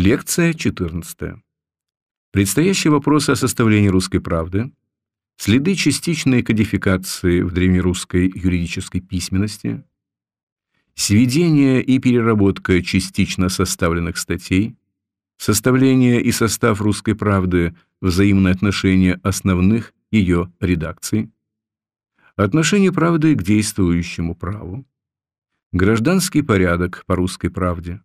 Лекция 14. Предстоящие вопросы о составлении русской правды, следы частичной кодификации в древнерусской юридической письменности, сведение и переработка частично составленных статей, составление и состав русской правды, взаимное отношение основных ее редакций, отношение правды к действующему праву, гражданский порядок по русской правде,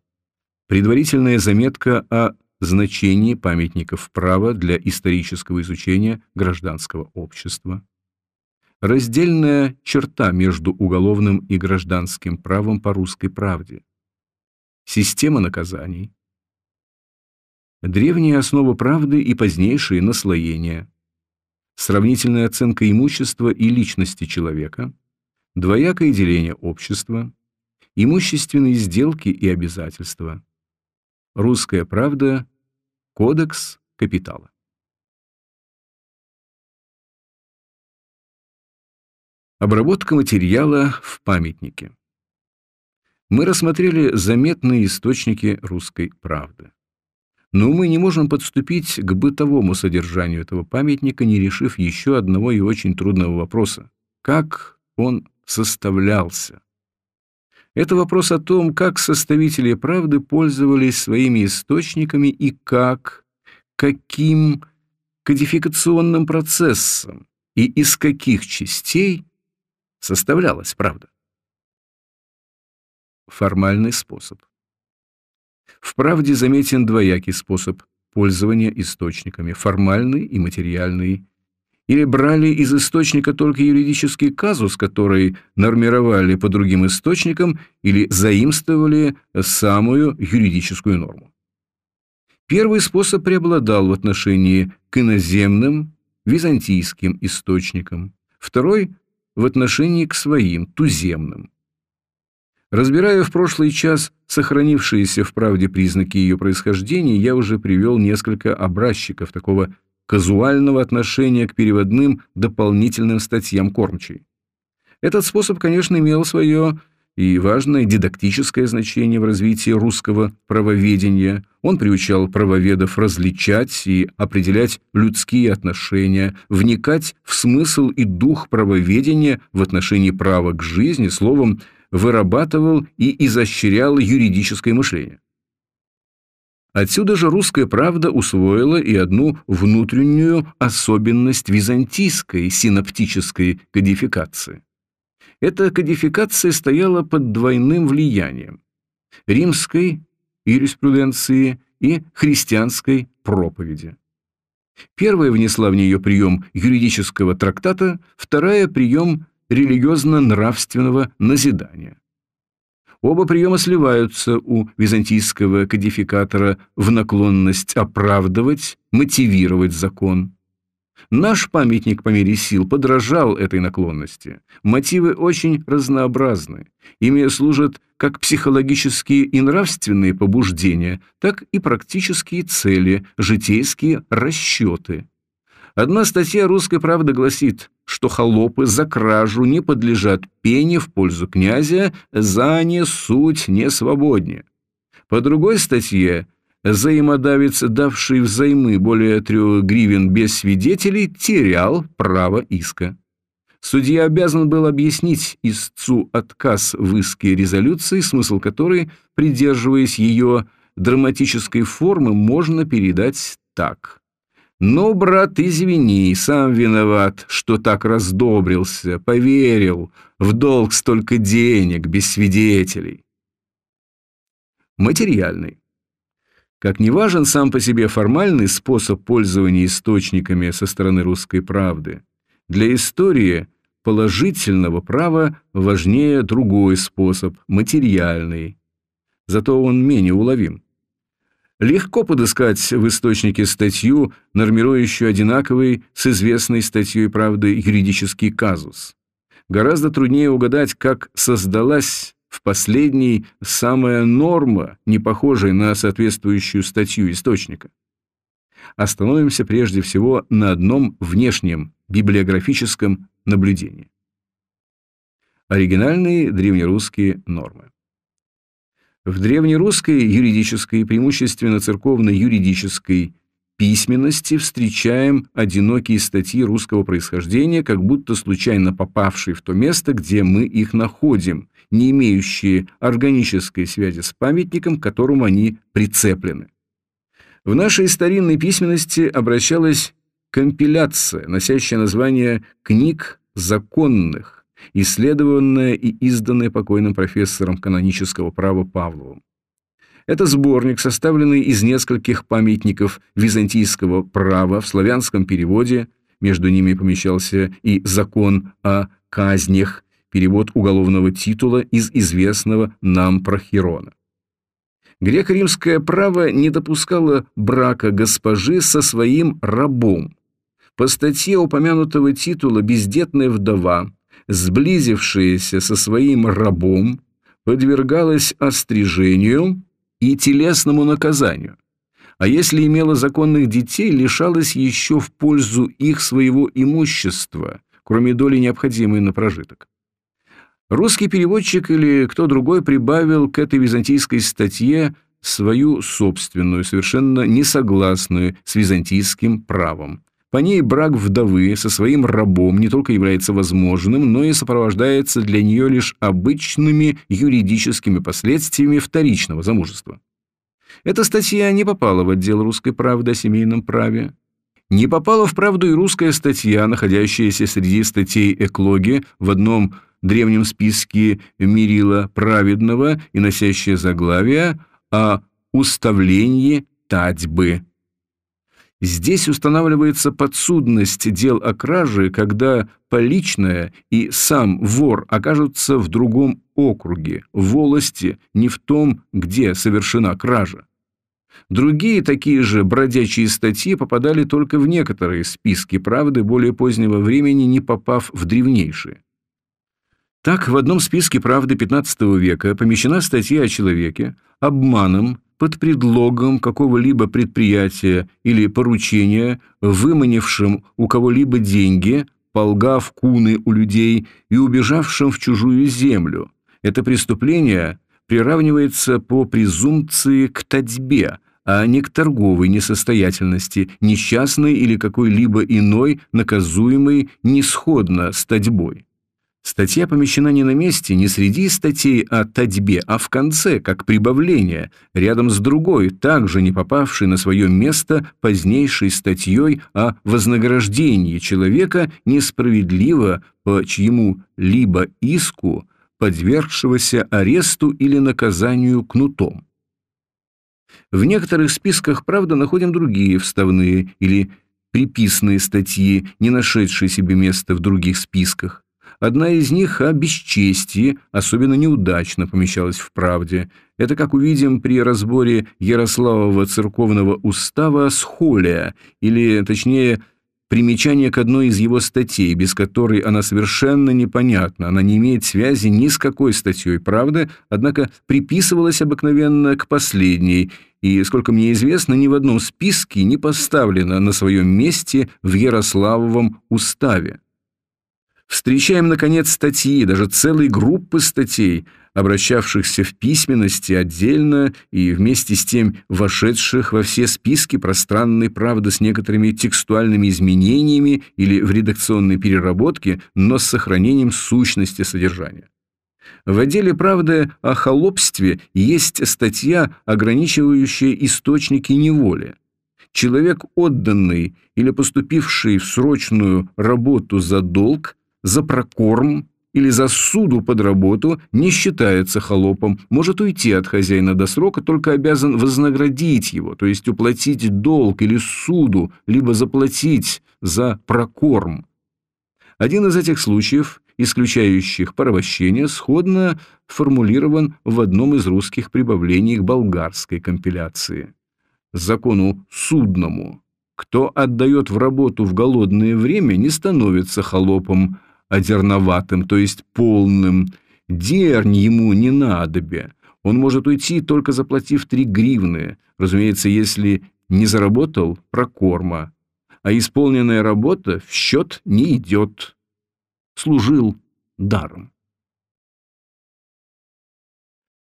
предварительная заметка о значении памятников права для исторического изучения гражданского общества, раздельная черта между уголовным и гражданским правом по русской правде, система наказаний, древняя основа правды и позднейшие наслоения, сравнительная оценка имущества и личности человека, двоякое деление общества, имущественные сделки и обязательства, русская правда, кодекс капитала. Обработка материала в памятнике. Мы рассмотрели заметные источники русской правды. Но мы не можем подступить к бытовому содержанию этого памятника, не решив еще одного и очень трудного вопроса. Как он составлялся? Это вопрос о том, как составители правды пользовались своими источниками и как, каким кодификационным процессом и из каких частей составлялась правда. Формальный способ. В правде заметен двоякий способ пользования источниками, формальный и материальный. Или брали из источника только юридический казус, который нормировали по другим источникам, или заимствовали самую юридическую норму. Первый способ преобладал в отношении к иноземным, византийским источникам, второй – в отношении к своим, туземным. Разбирая в прошлый час сохранившиеся в правде признаки ее происхождения, я уже привел несколько образчиков такого казуального отношения к переводным дополнительным статьям кормчей. Этот способ, конечно, имел свое и важное дидактическое значение в развитии русского правоведения. Он приучал правоведов различать и определять людские отношения, вникать в смысл и дух правоведения в отношении права к жизни, словом, вырабатывал и изощрял юридическое мышление. Отсюда же русская правда усвоила и одну внутреннюю особенность византийской синоптической кодификации. Эта кодификация стояла под двойным влиянием – римской юриспруденции и христианской проповеди. Первая внесла в нее прием юридического трактата, вторая – прием религиозно-нравственного назидания. Оба приема сливаются у византийского кодификатора в наклонность оправдывать, мотивировать закон. Наш памятник по мере сил подражал этой наклонности. Мотивы очень разнообразны. Ими служат как психологические и нравственные побуждения, так и практические цели, житейские расчеты. Одна статья «Русской правды» гласит, что холопы за кражу не подлежат пене в пользу князя, за не суть не свободнее. По другой статье взаимодавец, давший взаймы более трех гривен без свидетелей, терял право иска. Судья обязан был объяснить истцу отказ в иске резолюции, смысл которой, придерживаясь ее драматической формы, можно передать так. «Ну, брат, извини, сам виноват, что так раздобрился, поверил, в долг столько денег, без свидетелей». Материальный. Как не важен сам по себе формальный способ пользования источниками со стороны русской правды, для истории положительного права важнее другой способ, материальный. Зато он менее уловим. Легко подыскать в источнике статью, нормирующую одинаковый с известной статьей правды юридический казус. Гораздо труднее угадать, как создалась в последней самая норма, не похожая на соответствующую статью источника. Остановимся прежде всего на одном внешнем библиографическом наблюдении. Оригинальные древнерусские нормы. В древнерусской юридической, преимущественно церковной юридической письменности встречаем одинокие статьи русского происхождения, как будто случайно попавшие в то место, где мы их находим, не имеющие органической связи с памятником, к которому они прицеплены. В нашей старинной письменности обращалась компиляция, носящая название «Книг законных», исследованная и изданная покойным профессором канонического права Павловым. Это сборник, составленный из нескольких памятников византийского права в славянском переводе, между ними помещался и закон о казнях, перевод уголовного титула из известного нам Прохирона. Греко-римское право не допускало брака госпожи со своим рабом. По статье упомянутого титула бездетная вдова, сблизившаяся со своим рабом, подвергалась острижению и телесному наказанию, а если имела законных детей, лишалась еще в пользу их своего имущества, кроме доли необходимой на прожиток. Русский переводчик или кто другой прибавил к этой византийской статье свою собственную, совершенно несогласную с византийским правом. По ней брак вдовы со своим рабом не только является возможным, но и сопровождается для нее лишь обычными юридическими последствиями вторичного замужества. Эта статья не попала в отдел русской правды о семейном праве. Не попала в правду и русская статья, находящаяся среди статей Эклоги в одном древнем списке Мирила Праведного и носящая заглавие о уставлении татьбы. Здесь устанавливается подсудность дел о краже, когда поличная и сам вор окажутся в другом округе, в волости, не в том, где совершена кража. Другие такие же бродячие статьи попадали только в некоторые списки правды более позднего времени, не попав в древнейшие. Так, в одном списке правды XV века помещена статья о человеке, обманом, под предлогом какого-либо предприятия или поручения, выманившим у кого-либо деньги, полгав куны у людей и убежавшим в чужую землю. Это преступление приравнивается по презумпции к татьбе, а не к торговой несостоятельности, несчастной или какой-либо иной, наказуемой несходно с татьбой. Статья помещена не на месте, не среди статей о татьбе, а в конце, как прибавление, рядом с другой, также не попавшей на свое место позднейшей статьей о вознаграждении человека несправедливо по чьему-либо иску, подвергшегося аресту или наказанию кнутом. В некоторых списках, правда, находим другие вставные или приписанные статьи, не нашедшие себе места в других списках. Одна из них о бесчестии особенно неудачно помещалась в «Правде». Это, как увидим при разборе Ярославова церковного устава «Схолия», или, точнее, примечание к одной из его статей, без которой она совершенно непонятна, она не имеет связи ни с какой статьей «Правды», однако приписывалась обыкновенно к последней, и, сколько мне известно, ни в одном списке не поставлена на своем месте в Ярославовом уставе. Встречаем, наконец, статьи, даже целые группы статей, обращавшихся в письменности отдельно и вместе с тем вошедших во все списки пространной правды с некоторыми текстуальными изменениями или в редакционной переработке, но с сохранением сущности содержания. В отделе «Правды» о холопстве есть статья, ограничивающая источники неволи. Человек, отданный или поступивший в срочную работу за долг, за прокорм или за суду под работу не считается холопом, может уйти от хозяина до срока, только обязан вознаградить его, то есть уплатить долг или суду, либо заплатить за прокорм. Один из этих случаев, исключающих порабощение, сходно формулирован в одном из русских прибавлений к болгарской компиляции. Закону судному. Кто отдает в работу в голодное время, не становится холопом, одерноватым, то есть полным. Дернь ему не надобе. Он может уйти, только заплатив три гривны, разумеется, если не заработал прокорма, а исполненная работа в счет не идет. Служил даром.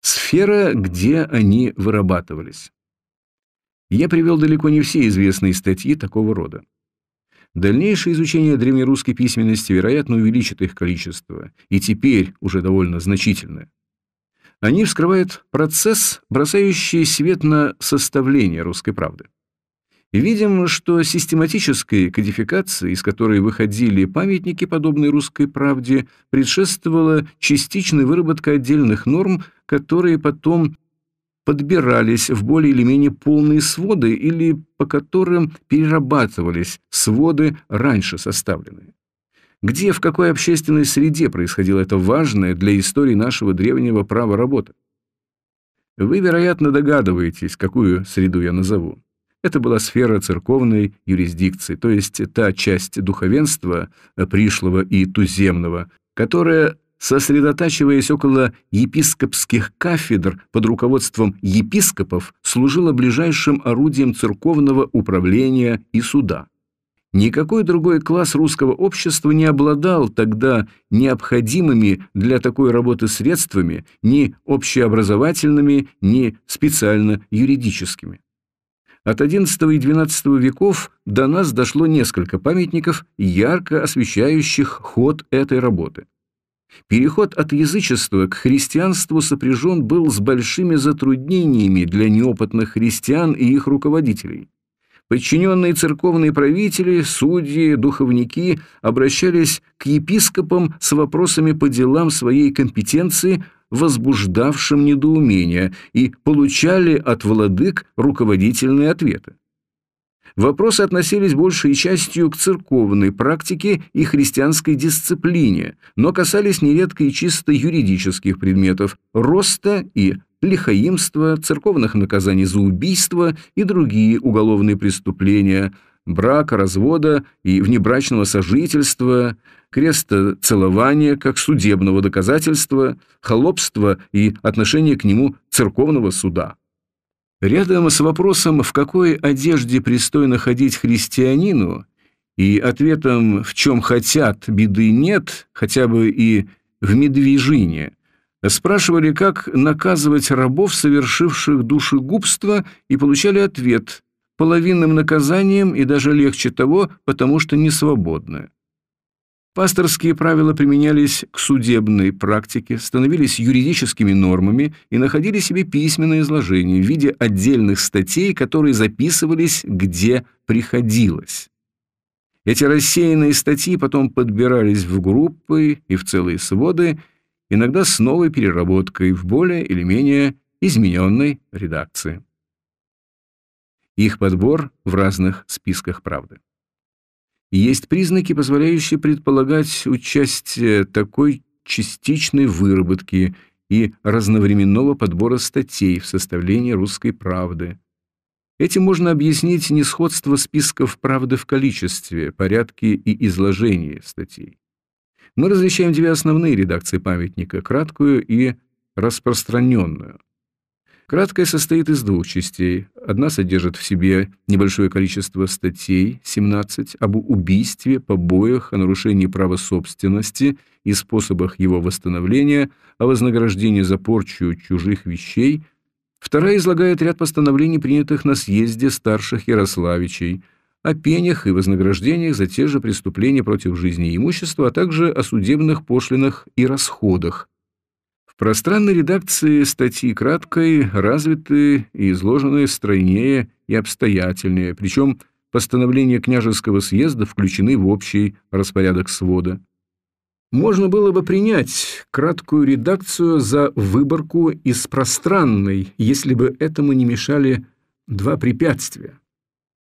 Сфера, где они вырабатывались. Я привел далеко не все известные статьи такого рода. Дальнейшее изучение древнерусской письменности, вероятно, увеличит их количество, и теперь уже довольно значительное. Они вскрывают процесс, бросающий свет на составление русской правды. Видим, что систематической кодификации, из которой выходили памятники, подобной русской правде, предшествовала частичная выработка отдельных норм, которые потом подбирались в более или менее полные своды или по которым перерабатывались своды, раньше составленные. Где, в какой общественной среде происходила эта важная для истории нашего древнего права работа? Вы, вероятно, догадываетесь, какую среду я назову. Это была сфера церковной юрисдикции, то есть та часть духовенства, пришлого и туземного, которая, сосредотачиваясь около епископских кафедр под руководством епископов, служила ближайшим орудием церковного управления и суда. Никакой другой класс русского общества не обладал тогда необходимыми для такой работы средствами, ни общеобразовательными, ни специально юридическими. От XI и XII веков до нас дошло несколько памятников, ярко освещающих ход этой работы. Переход от язычества к христианству сопряжен был с большими затруднениями для неопытных христиан и их руководителей. Подчиненные церковные правители, судьи, духовники обращались к епископам с вопросами по делам своей компетенции – возбуждавшим недоумение, и получали от владык руководительные ответы. Вопросы относились большей частью к церковной практике и христианской дисциплине, но касались нередко и чисто юридических предметов – роста и лихаимства, церковных наказаний за убийство и другие уголовные преступления, брака, развода и внебрачного сожительства, крестоцелования как судебного доказательства, холопства и отношения к нему церковного суда. Рядом с вопросом, в какой одежде пристойно ходить христианину, и ответом, в чем хотят, беды нет, хотя бы и в медвежине, спрашивали, как наказывать рабов, совершивших душегубство, и получали ответ – половинным наказанием и даже легче того, потому что не свободны. Пасторские правила применялись к судебной практике, становились юридическими нормами и находили себе письменное изложение в виде отдельных статей, которые записывались где приходилось. Эти рассеянные статьи потом подбирались в группы и в целые своды, иногда с новой переработкой в более или менее измененной редакции. Их подбор в разных списках правды. Есть признаки, позволяющие предполагать участие такой частичной выработки и разновременного подбора статей в составлении «Русской правды». Этим можно объяснить несходство списков правды в количестве, порядке и изложении статей. Мы различаем две основные редакции памятника – краткую и распространенную. Краткая состоит из двух частей. Одна содержит в себе небольшое количество статей, 17, об убийстве, побоях, о нарушении права собственности и способах его восстановления, о вознаграждении за порчу чужих вещей. Вторая излагает ряд постановлений, принятых на съезде старших Ярославичей, о пенях и вознаграждениях за те же преступления против жизни и имущества, а также о судебных пошлинах и расходах – в пространной редакции статьи краткой развиты и изложены стройнее и обстоятельнее, причем постановления княжеского съезда включены в общий распорядок свода. Можно было бы принять краткую редакцию за выборку из пространной, если бы этому не мешали два препятствия.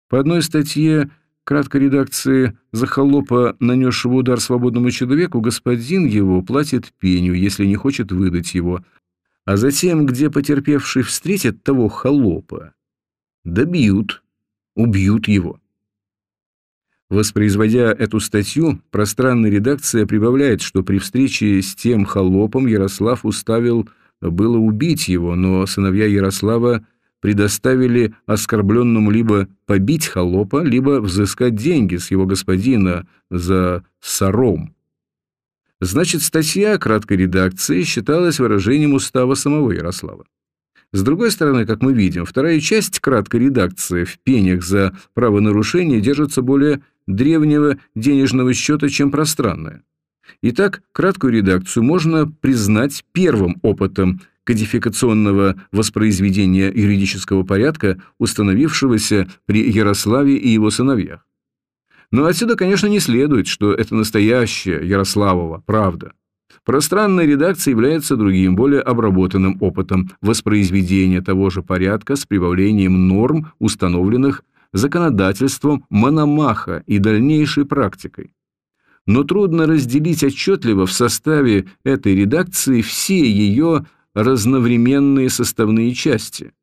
По одной статье краткой редакции «За холопа, нанесшего удар свободному человеку, господин его платит пеню, если не хочет выдать его, а затем, где потерпевший встретит того холопа, добьют, убьют его». Воспроизводя эту статью, пространная редакция прибавляет, что при встрече с тем холопом Ярослав уставил было убить его, но сыновья Ярослава предоставили оскорбленному либо побить холопа, либо взыскать деньги с его господина за сором. Значит, статья краткой редакции считалась выражением устава самого Ярослава. С другой стороны, как мы видим, вторая часть краткой редакции в пенях за правонарушение держится более древнего денежного счета, чем пространная. Итак, краткую редакцию можно признать первым опытом кодификационного воспроизведения юридического порядка, установившегося при Ярославе и его сыновьях. Но отсюда, конечно, не следует, что это настоящая Ярославова правда. Пространная редакция является другим, более обработанным опытом воспроизведения того же порядка с прибавлением норм, установленных законодательством Мономаха и дальнейшей практикой. Но трудно разделить отчетливо в составе этой редакции все ее разновременные составные части.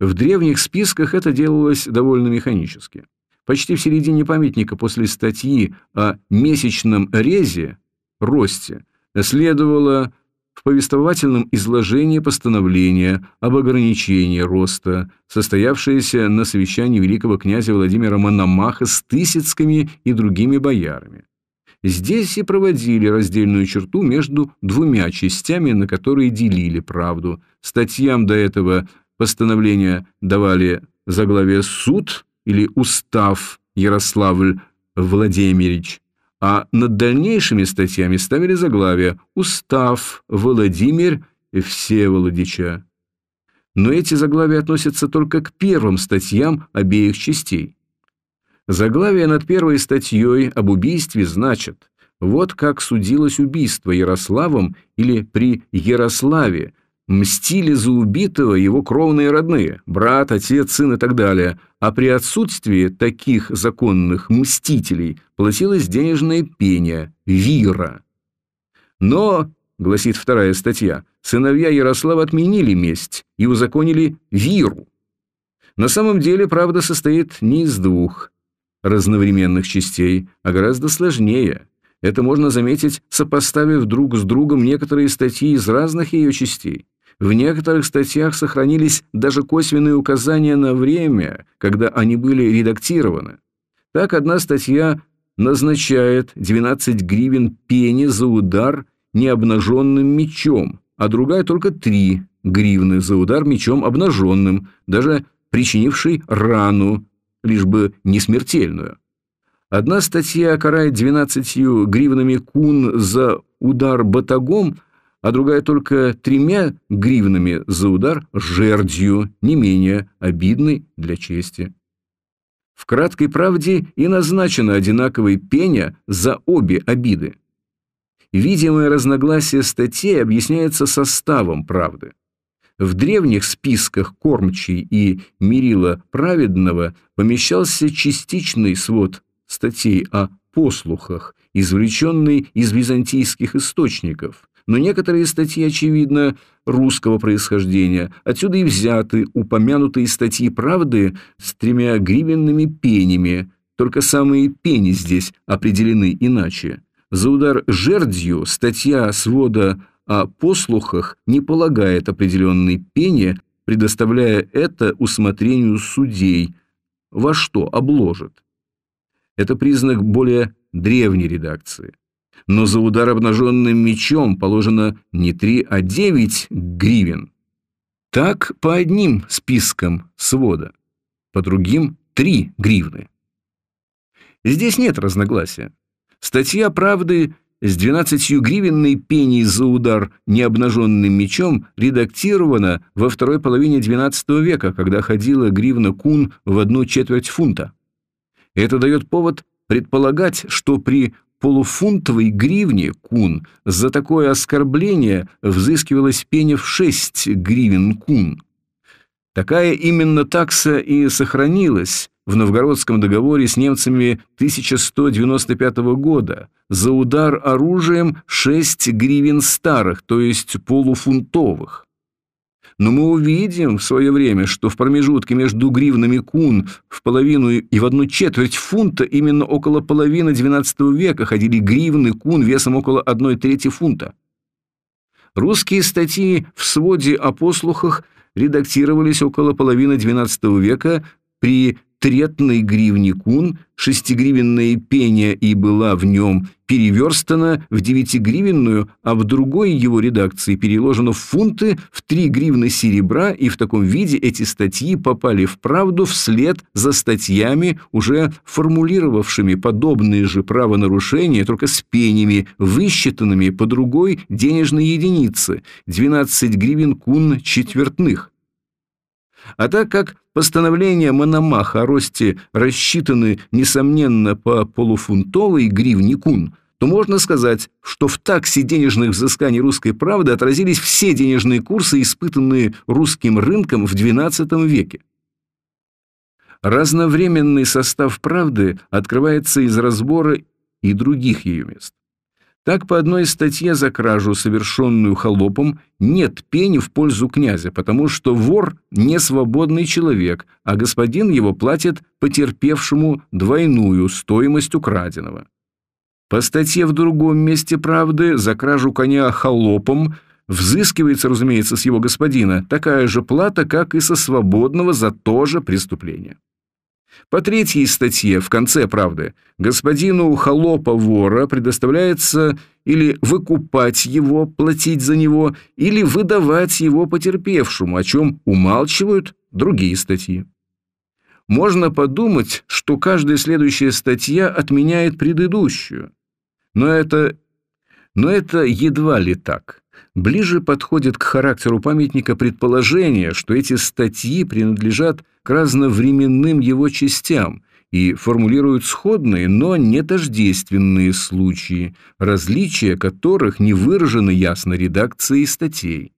В древних списках это делалось довольно механически. Почти в середине памятника после статьи о месячном резе, росте, следовало в повествовательном изложении постановление об ограничении роста, состоявшееся на совещании великого князя Владимира Мономаха с Тысяцкими и другими боярами. Здесь и проводили раздельную черту между двумя частями, на которые делили правду. Статьям до этого постановления давали заглавие «Суд» или «Устав Ярославль Владимирович», а над дальнейшими статьями ставили заглавие «Устав Владимир Всеволодича». Но эти заглавия относятся только к первым статьям обеих частей. Заглавие над первой статьей об убийстве значит «Вот как судилось убийство Ярославом или при Ярославе, мстили за убитого его кровные родные, брат, отец, сын и так далее, а при отсутствии таких законных мстителей платилось денежное пение, вира. Но, гласит вторая статья, сыновья Ярослава отменили месть и узаконили виру. На самом деле правда состоит не из двух разновременных частей, а гораздо сложнее. Это можно заметить, сопоставив друг с другом некоторые статьи из разных ее частей. В некоторых статьях сохранились даже косвенные указания на время, когда они были редактированы. Так одна статья назначает 12 гривен пени за удар необнаженным мечом, а другая только 3 гривны за удар мечом обнаженным, даже причинивший рану лишь бы не смертельную. Одна статья карает 12 гривнами кун за удар батагом, а другая только тремя гривнами за удар жердью, не менее обидной для чести. В краткой правде и назначена одинаковая пеня за обе обиды. Видимое разногласие статей объясняется составом правды. В древних списках Кормчий и Мирила Праведного помещался частичный свод статей о послухах, извлеченный из византийских источников, но некоторые статьи, очевидно, русского происхождения, отсюда и взяты упомянутые статьи «Правды» с тремя гривенными пенями, только самые пени здесь определены иначе. За удар жердью статья свода о послухах не полагает определенной пени, предоставляя это усмотрению судей, во что обложит. Это признак более древней редакции. Но за удар обнаженным мечом положено не 3, а 9 гривен. Так по одним спискам свода, по другим 3 гривны. Здесь нет разногласия. Статья «Правды» с 12 гривенной пеней за удар необнаженным мечом редактирована во второй половине XII века, когда ходила гривна кун в одну четверть фунта. Это дает повод предполагать, что при полуфунтовой гривне кун за такое оскорбление взыскивалась пеня в 6 гривен кун. Такая именно такса и сохранилась в Новгородском договоре с немцами 1195 года за удар оружием 6 гривен старых, то есть полуфунтовых. Но мы увидим в свое время, что в промежутке между гривнами кун в половину и в одну четверть фунта именно около половины XII века ходили гривны кун весом около одной трети фунта. Русские статьи в своде о послухах редактировались около половины XII века при третный гривникун, шестигривенная пеня и была в нем переверстана в девятигривенную, а в другой его редакции переложена в фунты в три гривны серебра, и в таком виде эти статьи попали в правду вслед за статьями, уже формулировавшими подобные же правонарушения, только с пенями, высчитанными по другой денежной единице – 12 гривен кун четвертных. А так как постановления Мономаха о росте рассчитаны, несомненно, по полуфунтовой гривне кун, то можно сказать, что в таксе денежных взысканий русской правды отразились все денежные курсы, испытанные русским рынком в XII веке. Разновременный состав правды открывается из разбора и других ее мест. Так, по одной статье за кражу, совершенную холопом, нет пени в пользу князя, потому что вор не свободный человек, а господин его платит потерпевшему двойную стоимость украденного. По статье в другом месте правды за кражу коня холопом взыскивается, разумеется, с его господина такая же плата, как и со свободного за то же преступление. По третьей статье, в конце правды, господину холопа-вора предоставляется или выкупать его, платить за него, или выдавать его потерпевшему, о чем умалчивают другие статьи. Можно подумать, что каждая следующая статья отменяет предыдущую. Но это, но это едва ли так. Ближе подходит к характеру памятника предположение, что эти статьи принадлежат к разновременным его частям и формулируют сходные, но не тождественные случаи, различия которых не выражены ясно редакцией статей.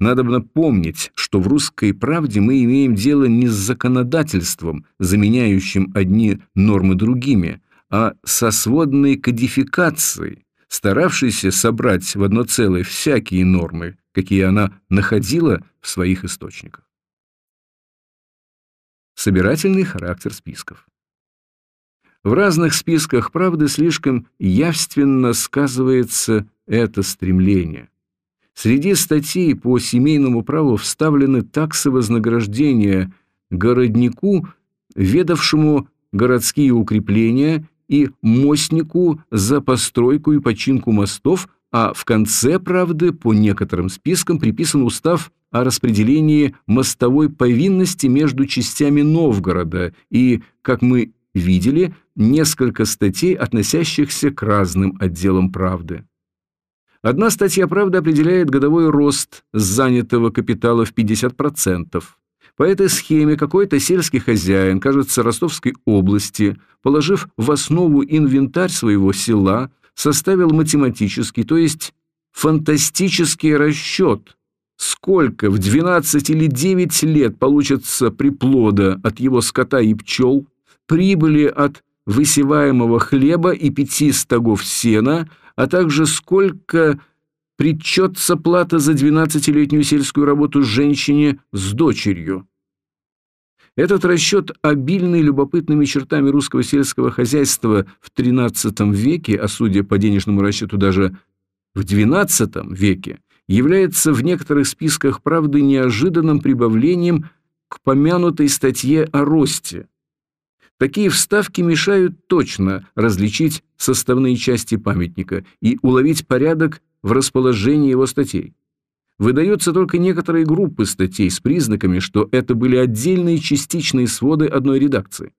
Надо помнить, что в «Русской правде» мы имеем дело не с законодательством, заменяющим одни нормы другими, а со сводной кодификацией, старавшейся собрать в одно целое всякие нормы, какие она находила в своих источниках. Собирательный характер списков. В разных списках правды слишком явственно сказывается это стремление. Среди статей по семейному праву вставлены таксы вознаграждения городнику, ведавшему городские укрепления и мостнику за постройку и починку мостов, а в конце, правды, по некоторым спискам приписан устав о распределении мостовой повинности между частями Новгорода и, как мы видели, несколько статей, относящихся к разным отделам правды. Одна статья «Правда» определяет годовой рост занятого капитала в 50%. По этой схеме какой-то сельский хозяин, кажется, Ростовской области, положив в основу инвентарь своего села, составил математический, то есть фантастический расчет, сколько в 12 или 9 лет получится приплода от его скота и пчел, прибыли от высеваемого хлеба и пяти стогов сена, а также сколько причется плата за 12-летнюю сельскую работу женщине с дочерью. Этот расчет, обильный любопытными чертами русского сельского хозяйства в XIII веке, а судя по денежному расчету даже в XII веке, является в некоторых списках правды неожиданным прибавлением к помянутой статье о росте. Такие вставки мешают точно различить составные части памятника и уловить порядок в расположении его статей. Выдаются только некоторые группы статей с признаками, что это были отдельные частичные своды одной редакции.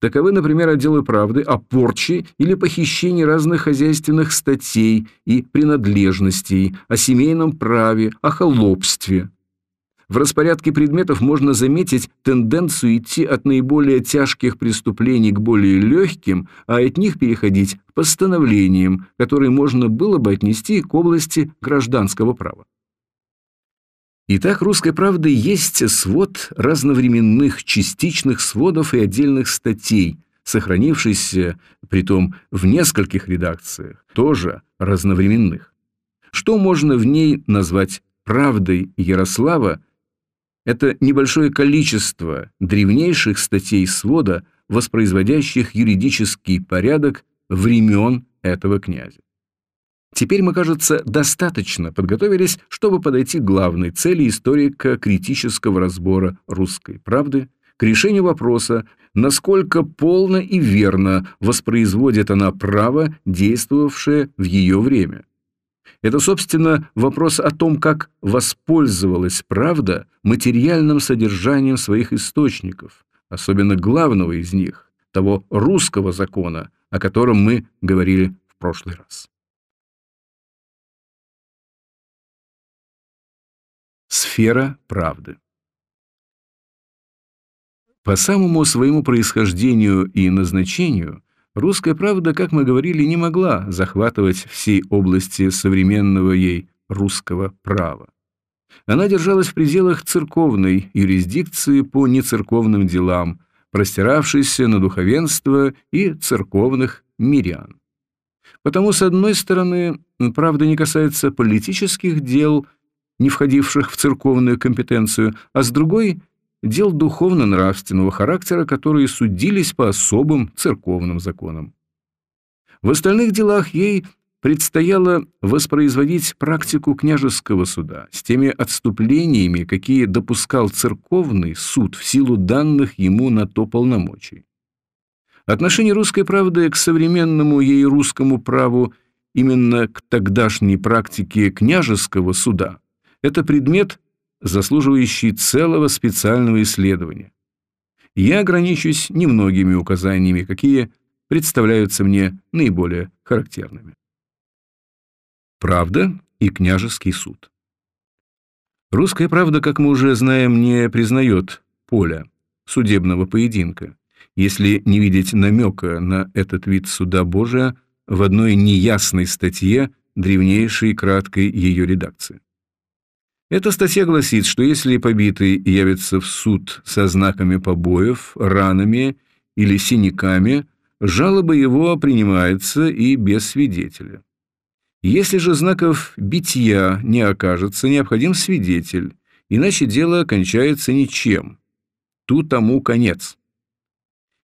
Таковы, например, отделы правды о порче или похищении разных хозяйственных статей и принадлежностей, о семейном праве, о холопстве. В распорядке предметов можно заметить тенденцию идти от наиболее тяжких преступлений к более легким, а от них переходить к постановлениям, которые можно было бы отнести к области гражданского права. Итак, «Русской правды» есть свод разновременных частичных сводов и отдельных статей, сохранившийся, притом в нескольких редакциях, тоже разновременных. Что можно в ней назвать «правдой» Ярослава, это небольшое количество древнейших статей свода, воспроизводящих юридический порядок времен этого князя. Теперь мы, кажется, достаточно подготовились, чтобы подойти к главной цели историка критического разбора русской правды, к решению вопроса, насколько полно и верно воспроизводит она право, действовавшее в ее время. Это, собственно, вопрос о том, как воспользовалась правда материальным содержанием своих источников, особенно главного из них, того русского закона, о котором мы говорили в прошлый раз. Сфера правды По самому своему происхождению и назначению русская правда, как мы говорили, не могла захватывать всей области современного ей русского права. Она держалась в пределах церковной юрисдикции по нецерковным делам, простиравшейся на духовенство и церковных мирян. Потому, с одной стороны, правда не касается политических дел – не входивших в церковную компетенцию, а с другой – дел духовно-нравственного характера, которые судились по особым церковным законам. В остальных делах ей предстояло воспроизводить практику княжеского суда с теми отступлениями, какие допускал церковный суд в силу данных ему на то полномочий. Отношение русской правды к современному ей русскому праву именно к тогдашней практике княжеского суда это предмет, заслуживающий целого специального исследования. Я ограничусь немногими указаниями, какие представляются мне наиболее характерными. Правда и княжеский суд. Русская правда, как мы уже знаем, не признает поля судебного поединка, если не видеть намека на этот вид суда Божия в одной неясной статье древнейшей краткой ее редакции. Эта статья гласит, что если побитый явится в суд со знаками побоев, ранами или синяками, жалоба его принимается и без свидетеля. Если же знаков битья не окажется, необходим свидетель, иначе дело кончается ничем. Тут тому конец.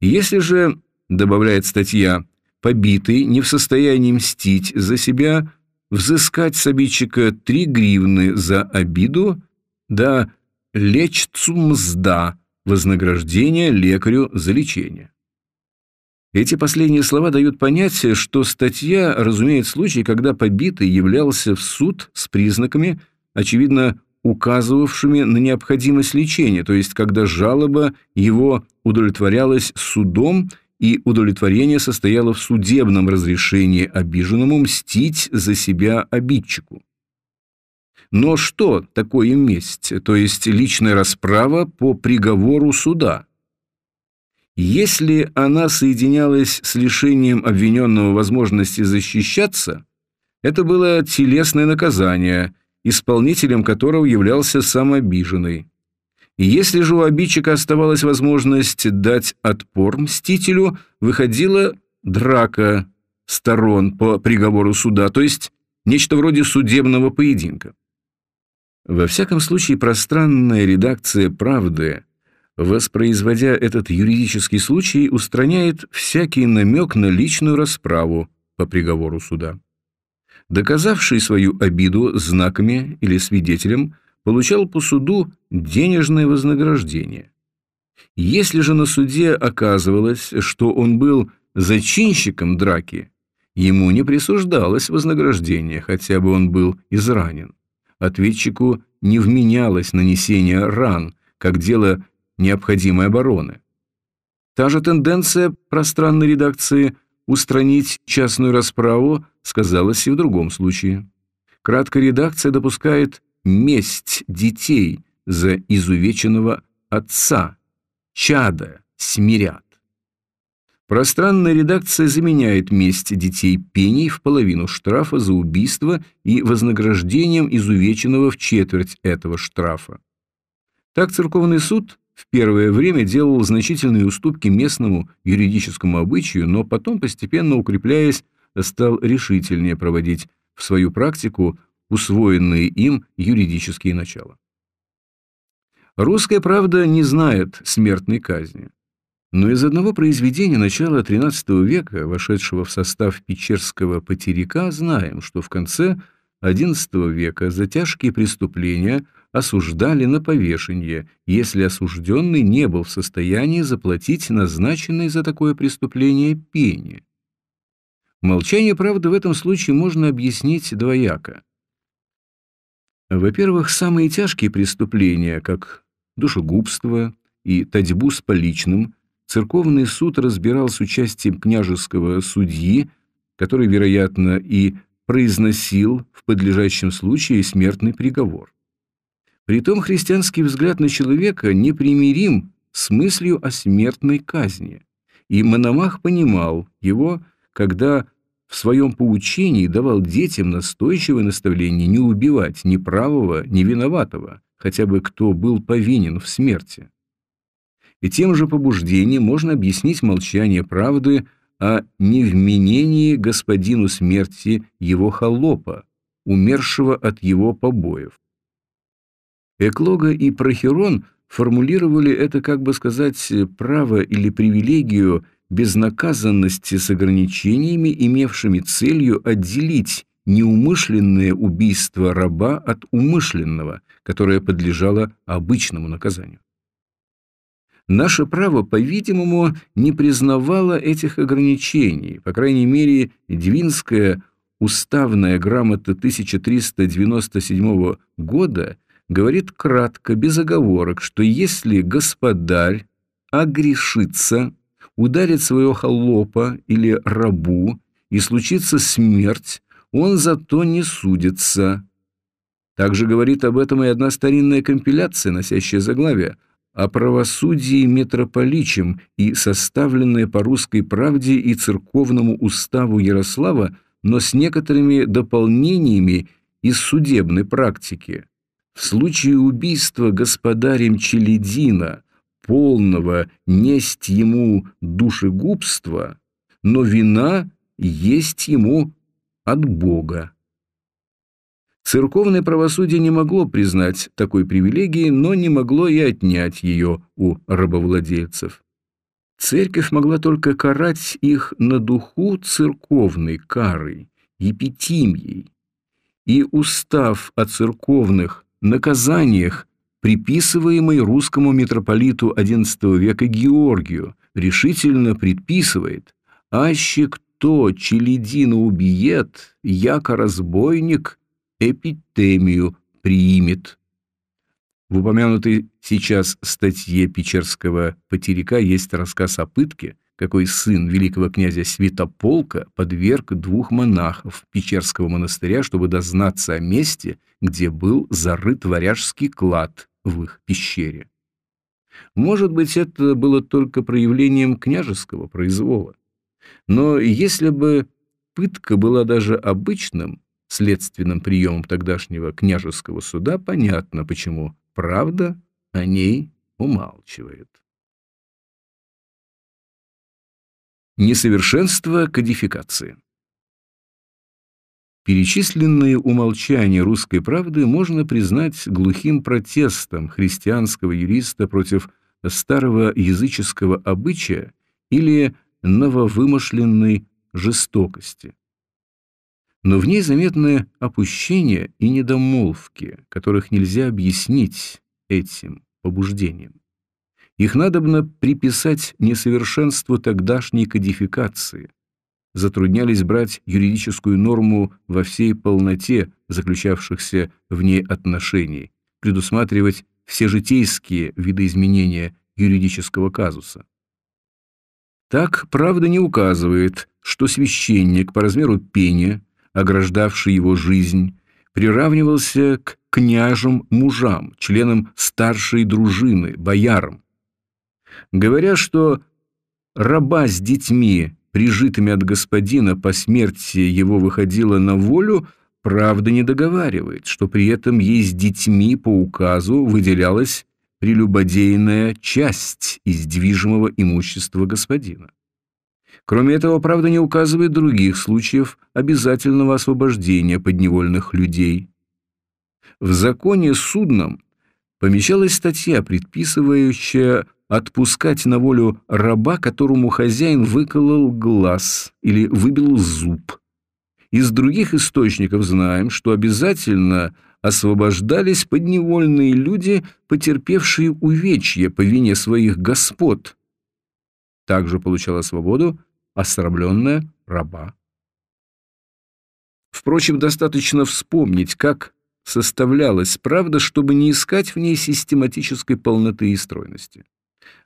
Если же, добавляет статья, побитый не в состоянии мстить за себя, взыскать с обидчика три гривны за обиду, да лечцумзда вознаграждение лекарю за лечение. Эти последние слова дают понятие, что статья разумеет случай, когда побитый являлся в суд с признаками, очевидно, указывавшими на необходимость лечения, то есть когда жалоба его удовлетворялась судом и удовлетворение состояло в судебном разрешении обиженному мстить за себя обидчику. Но что такое месть, то есть личная расправа по приговору суда? Если она соединялась с лишением обвиненного возможности защищаться, это было телесное наказание, исполнителем которого являлся сам обиженный. Если же у обидчика оставалась возможность дать отпор мстителю, выходила драка сторон по приговору суда, то есть нечто вроде судебного поединка. Во всяком случае, пространная редакция «Правды», воспроизводя этот юридический случай, устраняет всякий намек на личную расправу по приговору суда. Доказавший свою обиду знаками или свидетелем – получал по суду денежное вознаграждение. Если же на суде оказывалось, что он был зачинщиком драки, ему не присуждалось вознаграждение, хотя бы он был изранен. Ответчику не вменялось нанесение ран, как дело необходимой обороны. Та же тенденция пространной редакции устранить частную расправу сказалась и в другом случае. Краткая редакция допускает месть детей за изувеченного отца, чада смирят. Пространная редакция заменяет месть детей пеней в половину штрафа за убийство и вознаграждением изувеченного в четверть этого штрафа. Так церковный суд в первое время делал значительные уступки местному юридическому обычаю, но потом, постепенно укрепляясь, стал решительнее проводить в свою практику усвоенные им юридические начала. Русская правда не знает смертной казни. Но из одного произведения начала XIII века, вошедшего в состав Печерского потеряка, знаем, что в конце XI века за тяжкие преступления осуждали на повешение, если осужденный не был в состоянии заплатить назначенной за такое преступление пени. Молчание правды в этом случае можно объяснить двояко. Во-первых, самые тяжкие преступления, как душегубство и татьбу с поличным, церковный суд разбирал с участием княжеского судьи, который, вероятно, и произносил в подлежащем случае смертный приговор. Притом христианский взгляд на человека непримирим с мыслью о смертной казни, и Мономах понимал его, когда в своем поучении давал детям настойчивое наставление не убивать ни правого, ни виноватого, хотя бы кто был повинен в смерти. И тем же побуждением можно объяснить молчание правды о невменении господину смерти его холопа, умершего от его побоев. Эклога и Прохерон формулировали это, как бы сказать, право или привилегию безнаказанности с ограничениями, имевшими целью отделить неумышленное убийство раба от умышленного, которое подлежало обычному наказанию. Наше право, по-видимому, не признавало этих ограничений, по крайней мере, Двинская уставная грамота 1397 года говорит кратко, без оговорок, что если господарь огрешится, ударит своего холопа или рабу, и случится смерть, он за то не судится. Также говорит об этом и одна старинная компиляция, носящая заглавие о правосудии митрополичем и составленная по русской правде и церковному уставу Ярослава, но с некоторыми дополнениями из судебной практики. В случае убийства господарем Челедина, полного несть ему душегубства, но вина есть ему от Бога. Церковное правосудие не могло признать такой привилегии, но не могло и отнять ее у рабовладельцев. Церковь могла только карать их на духу церковной карой, епитимией, и устав о церковных наказаниях, приписываемый русскому митрополиту XI века Георгию, решительно предписывает «Аще кто челядина убиет, яко разбойник, эпитемию приимет». В упомянутой сейчас статье Печерского потеряка есть рассказ о пытке – какой сын великого князя Святополка подверг двух монахов Печерского монастыря, чтобы дознаться о месте, где был зарыт варяжский клад в их пещере. Может быть, это было только проявлением княжеского произвола. Но если бы пытка была даже обычным следственным приемом тогдашнего княжеского суда, понятно, почему правда о ней умалчивает. Несовершенство кодификации. Перечисленные умолчания русской правды можно признать глухим протестом христианского юриста против старого языческого обычая или нововымышленной жестокости. Но в ней заметны опущения и недомолвки, которых нельзя объяснить этим побуждением. Их надобно приписать несовершенству тогдашней кодификации. Затруднялись брать юридическую норму во всей полноте заключавшихся в ней отношений, предусматривать все житейские видоизменения юридического казуса. Так, правда не указывает, что священник по размеру пени, ограждавший его жизнь, приравнивался к княжим мужам, членам старшей дружины, боярам, Говоря, что раба с детьми, прижитыми от господина по смерти его выходила на волю, правда не договаривает, что при этом ей с детьми по указу выделялась прелюбодейная часть из движимого имущества господина. Кроме этого, правда не указывает других случаев обязательного освобождения подневольных людей. В законе судном помещалась статья, предписывающая отпускать на волю раба, которому хозяин выколол глаз или выбил зуб. Из других источников знаем, что обязательно освобождались подневольные люди, потерпевшие увечья по вине своих господ. Также получала свободу осрамленная раба. Впрочем, достаточно вспомнить, как составлялась правда, чтобы не искать в ней систематической полноты и стройности.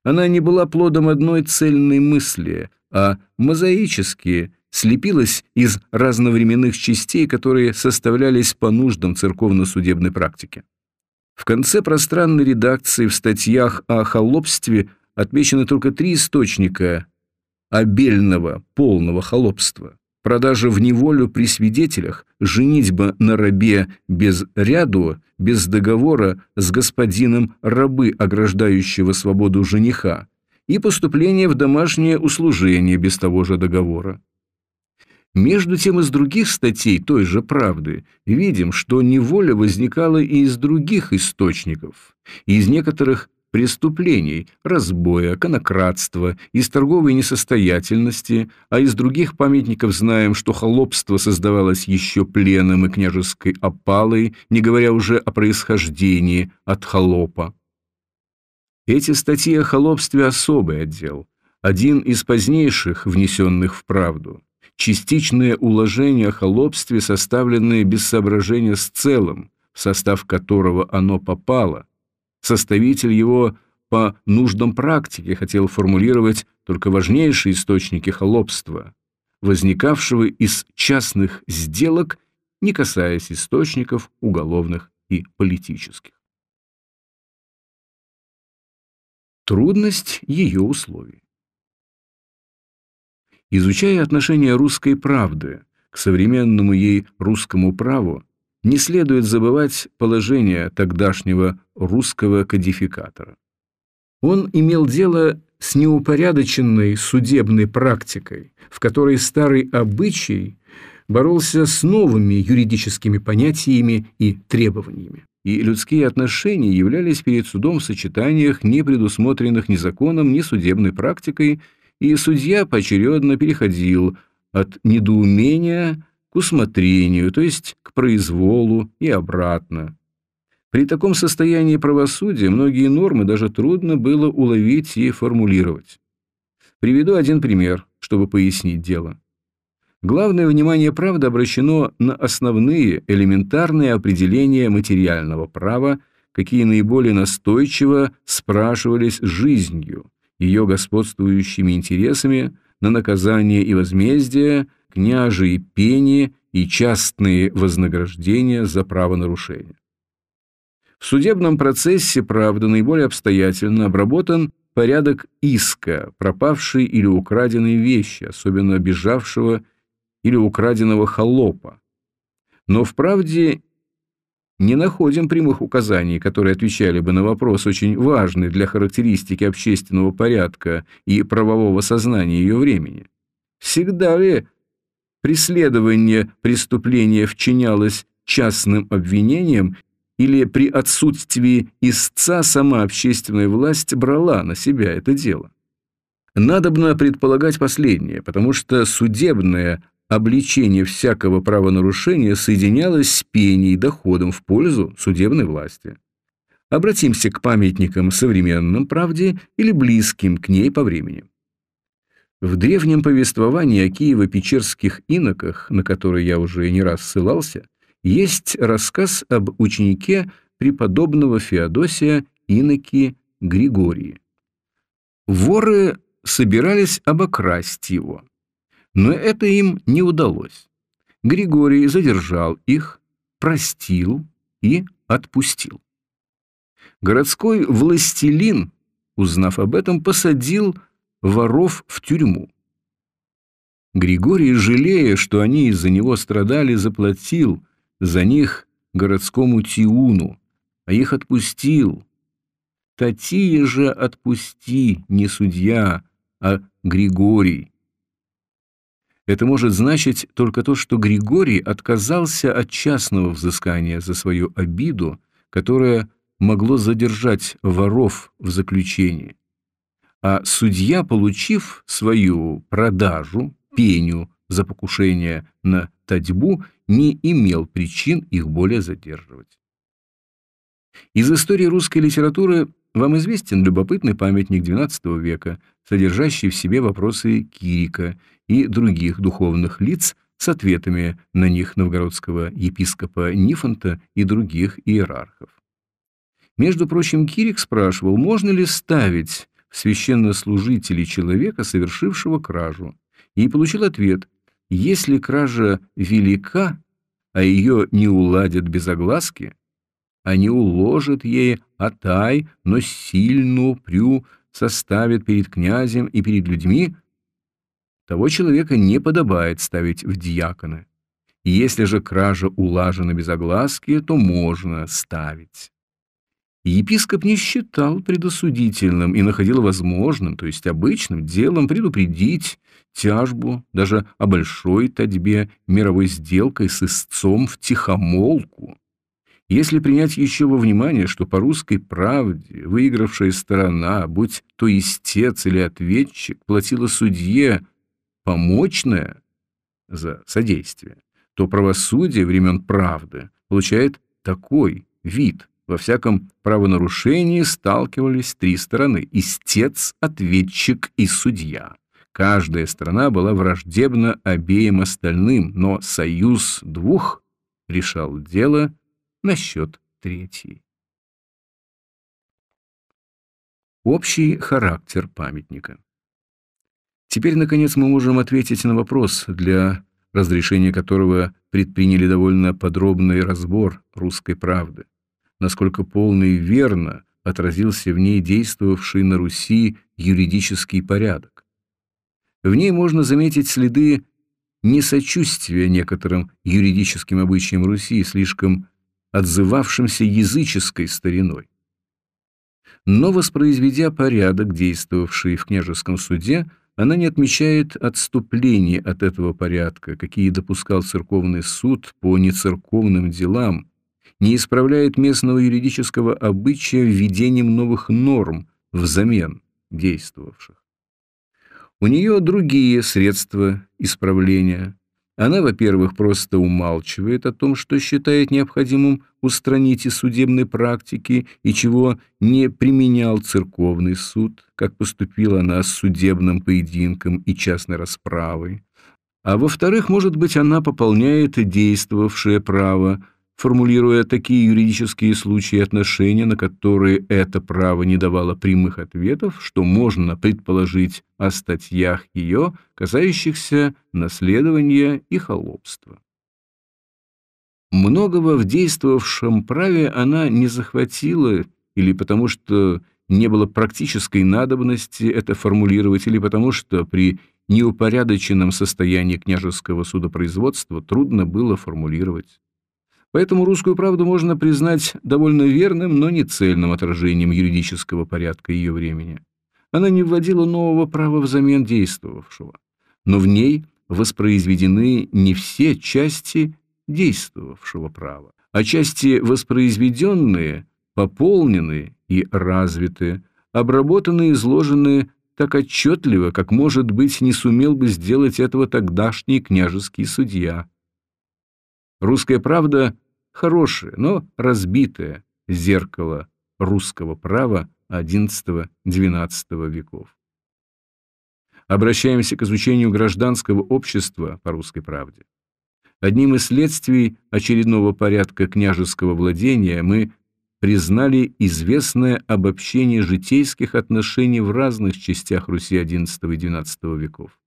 Она не была плодом одной цельной мысли, а мозаически слепилась из разновременных частей, которые составлялись по нуждам церковно-судебной практики. В конце пространной редакции в статьях о холопстве отмечены только три источника обельного полного холопства продажа в неволю при свидетелях, женитьба на рабе без ряду, без договора с господином рабы, ограждающего свободу жениха, и поступление в домашнее услужение без того же договора. Между тем из других статей той же правды видим, что неволя возникала и из других источников, из некоторых преступлений, разбоя, конократства, из торговой несостоятельности, а из других памятников знаем, что холопство создавалось еще пленом и княжеской опалой, не говоря уже о происхождении от холопа. Эти статьи о холопстве особый отдел, один из позднейших, внесенных в правду. Частичное уложение о холопстве, составленное без соображения с целым, в состав которого оно попало, Составитель его по нуждам практики хотел формулировать только важнейшие источники холопства, возникавшего из частных сделок, не касаясь источников уголовных и политических. Трудность ее условий. Изучая отношение русской правды к современному ей русскому праву, не следует забывать положение тогдашнего русского кодификатора. Он имел дело с неупорядоченной судебной практикой, в которой старый обычай боролся с новыми юридическими понятиями и требованиями. И людские отношения являлись перед судом в сочетаниях, не предусмотренных ни законом, ни судебной практикой, и судья поочередно переходил от недоумения к усмотрению, то есть к произволу и обратно. При таком состоянии правосудия многие нормы даже трудно было уловить и формулировать. Приведу один пример, чтобы пояснить дело. Главное внимание правды обращено на основные элементарные определения материального права, какие наиболее настойчиво спрашивались жизнью, ее господствующими интересами, на наказание и возмездие – княжие пени и частные вознаграждения за правонарушение. В судебном процессе, правда, наиболее обстоятельно обработан порядок иска, пропавшей или украденной вещи, особенно бежавшего или украденного холопа. Но в правде не находим прямых указаний, которые отвечали бы на вопрос, очень важный для характеристики общественного порядка и правового сознания ее времени. Всегда ли преследование преступления вчинялось частным обвинением или при отсутствии истца сама общественная власть брала на себя это дело. Надобно предполагать последнее, потому что судебное обличение всякого правонарушения соединялось с пенией доходом в пользу судебной власти. Обратимся к памятникам современным правде или близким к ней по времени. В древнем повествовании о Киево-Печерских иноках, на который я уже не раз ссылался, есть рассказ об ученике преподобного Феодосия иноки Григории. Воры собирались обокрасть его, но это им не удалось. Григорий задержал их, простил и отпустил. Городской властелин, узнав об этом, посадил воров в тюрьму. Григорий, жалея, что они из-за него страдали, заплатил за них городскому Тиуну, а их отпустил. Татия же отпусти, не судья, а Григорий. Это может значить только то, что Григорий отказался от частного взыскания за свою обиду, которое могло задержать воров в заключении а судья, получив свою продажу, пеню за покушение на татьбу, не имел причин их более задерживать. Из истории русской литературы вам известен любопытный памятник XII века, содержащий в себе вопросы Кирика и других духовных лиц с ответами на них новгородского епископа Нифонта и других иерархов. Между прочим, Кирик спрашивал, можно ли ставить священнослужителей человека, совершившего кражу, и получил ответ, если кража велика, а ее не уладят без огласки, они уложат ей отай, но сильно прю составят перед князем и перед людьми, того человека не подобает ставить в диакона. Если же кража улажена без огласки, то можно ставить. Епископ не считал предосудительным и находил возможным, то есть обычным делом предупредить тяжбу даже о большой татьбе мировой сделкой с истцом в тихомолку. Если принять еще во внимание, что по русской правде выигравшая сторона, будь то истец или ответчик, платила судье помочное за содействие, то правосудие времен правды получает такой вид. Во всяком правонарушении сталкивались три стороны – истец, ответчик и судья. Каждая сторона была враждебна обеим остальным, но союз двух решал дело на счет третьей. Общий характер памятника Теперь, наконец, мы можем ответить на вопрос, для разрешения которого предприняли довольно подробный разбор русской правды насколько полно и верно отразился в ней действовавший на Руси юридический порядок. В ней можно заметить следы несочувствия некоторым юридическим обычаям Руси, слишком отзывавшимся языческой стариной. Но, воспроизведя порядок, действовавший в княжеском суде, она не отмечает отступлений от этого порядка, какие допускал церковный суд по нецерковным делам, не исправляет местного юридического обычая введением новых норм взамен действовавших. У нее другие средства исправления. Она, во-первых, просто умалчивает о том, что считает необходимым устранить из судебной практики и чего не применял церковный суд, как поступила она с судебным поединком и частной расправой. А во-вторых, может быть, она пополняет действовавшее право, формулируя такие юридические случаи отношения, на которые это право не давало прямых ответов, что можно предположить о статьях ее, касающихся наследования и холопства. Многого в действовавшем праве она не захватила или потому что не было практической надобности это формулировать, или потому что при неупорядоченном состоянии княжеского судопроизводства трудно было формулировать. Поэтому русскую правду можно признать довольно верным, но не цельным отражением юридического порядка ее времени. Она не вводила нового права взамен действовавшего, но в ней воспроизведены не все части действовавшего права, а части воспроизведенные, пополнены и развиты, обработаны и изложены так отчетливо, как, может быть, не сумел бы сделать этого тогдашний княжеский судья. Русская правда – хорошее, но разбитое зеркало русского права XI-XII веков. Обращаемся к изучению гражданского общества по русской правде. Одним из следствий очередного порядка княжеского владения мы признали известное обобщение житейских отношений в разных частях Руси XI и XII веков.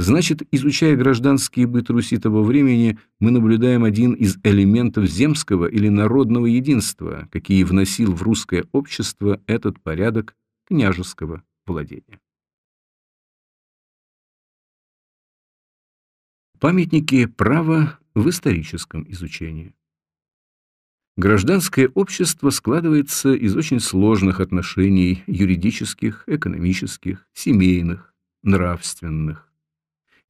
Значит, изучая гражданский быт Руси того времени, мы наблюдаем один из элементов земского или народного единства, какие вносил в русское общество этот порядок княжеского владения. Памятники права в историческом изучении. Гражданское общество складывается из очень сложных отношений юридических, экономических, семейных, нравственных.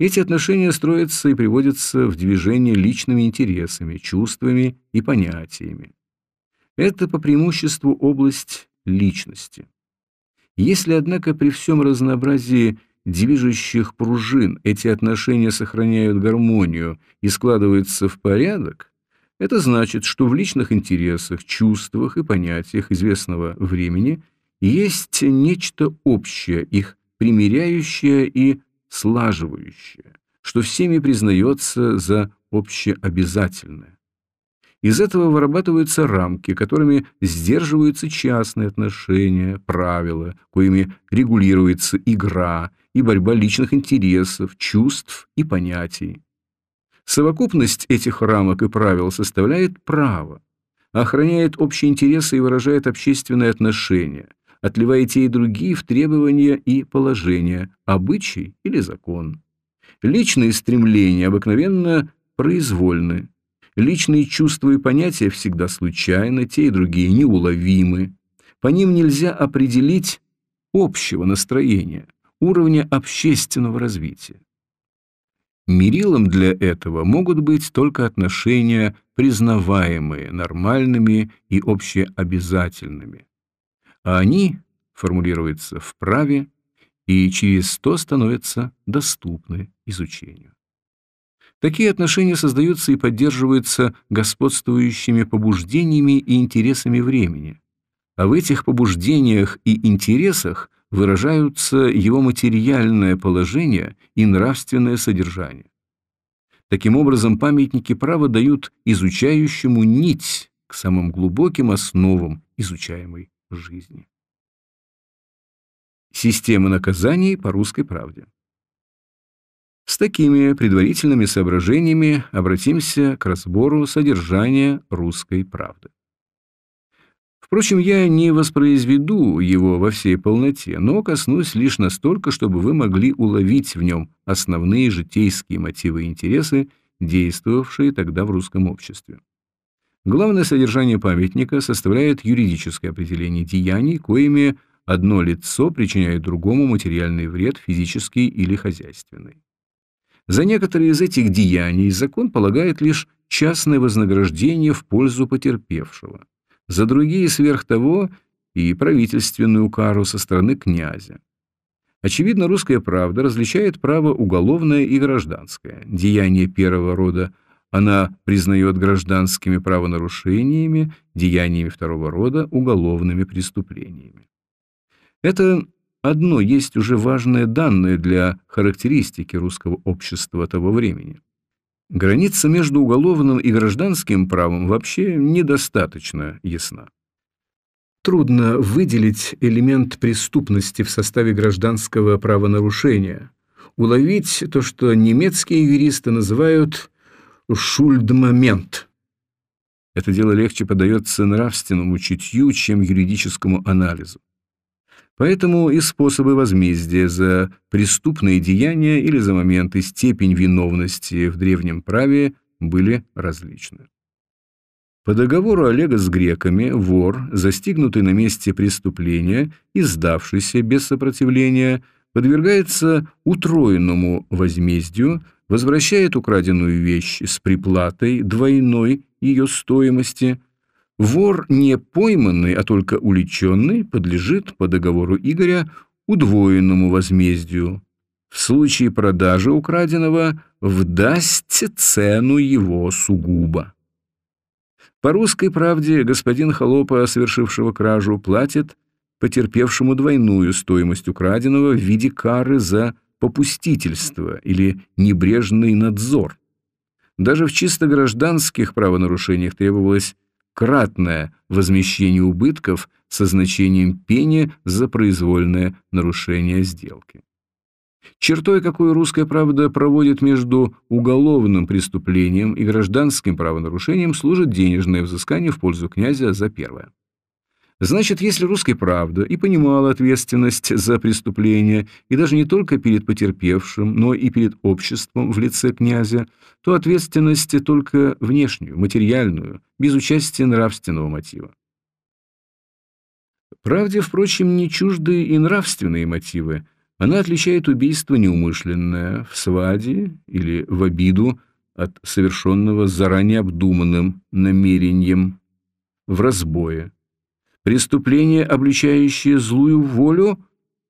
Эти отношения строятся и приводятся в движение личными интересами, чувствами и понятиями. Это по преимуществу область личности. Если, однако, при всем разнообразии движущих пружин эти отношения сохраняют гармонию и складываются в порядок, Это значит, что в личных интересах, чувствах и понятиях известного времени есть нечто общее, их примиряющее и слаживающее, что всеми признается за общеобязательное. Из этого вырабатываются рамки, которыми сдерживаются частные отношения, правила, коими регулируется игра и борьба личных интересов, чувств и понятий. Совокупность этих рамок и правил составляет право, охраняет общие интересы и выражает общественные отношения, отливая те и другие в требования и положения, обычай или закон. Личные стремления обыкновенно произвольны, личные чувства и понятия всегда случайны, те и другие неуловимы. По ним нельзя определить общего настроения, уровня общественного развития. Мерилом для этого могут быть только отношения, признаваемые нормальными и общеобязательными. А они формулируются в праве и через то становятся доступны изучению. Такие отношения создаются и поддерживаются господствующими побуждениями и интересами времени, а в этих побуждениях и интересах выражаются его материальное положение и нравственное содержание. Таким образом, памятники права дают изучающему нить к самым глубоким основам изучаемой жизни. Система наказаний по русской правде. С такими предварительными соображениями обратимся к разбору содержания русской правды. Впрочем, я не воспроизведу его во всей полноте, но коснусь лишь настолько, чтобы вы могли уловить в нем основные житейские мотивы и интересы, действовавшие тогда в русском обществе. Главное содержание памятника составляет юридическое определение деяний, коими одно лицо причиняет другому материальный вред, физический или хозяйственный. За некоторые из этих деяний закон полагает лишь частное вознаграждение в пользу потерпевшего за другие сверх того и правительственную кару со стороны князя. Очевидно, русская правда различает право уголовное и гражданское. Деяние первого рода она признает гражданскими правонарушениями, деяниями второго рода – уголовными преступлениями. Это одно есть уже важное данное для характеристики русского общества того времени. Граница между уголовным и гражданским правом вообще недостаточно ясна. Трудно выделить элемент преступности в составе гражданского правонарушения, уловить то, что немецкие юристы называют «шульдмомент». Это дело легче подается нравственному чутью, чем юридическому анализу. Поэтому и способы возмездия за преступные деяния или за моменты степень виновности в древнем праве были различны. По договору Олега с греками вор, застигнутый на месте преступления и сдавшийся без сопротивления, подвергается утроенному возмездию, возвращает украденную вещь с приплатой двойной ее стоимости – Вор не пойманный, а только уличенный подлежит по договору Игоря удвоенному возмездию. В случае продажи украденного вдасть цену его сугубо. По русской правде господин Холопа, совершившего кражу, платит потерпевшему двойную стоимость украденного в виде кары за попустительство или небрежный надзор. Даже в чисто гражданских правонарушениях требовалось кратное возмещение убытков со значением пени за произвольное нарушение сделки. Чертой, какую русская правда проводит между уголовным преступлением и гражданским правонарушением, служит денежное взыскание в пользу князя за первое. Значит, если русская правда и понимала ответственность за преступление, и даже не только перед потерпевшим, но и перед обществом в лице князя, то ответственность только внешнюю, материальную, без участия нравственного мотива. Правде, впрочем, не чужды и нравственные мотивы. Она отличает убийство неумышленное в сваде или в обиду от совершенного заранее обдуманным намерением в разбое преступление, обличающее злую волю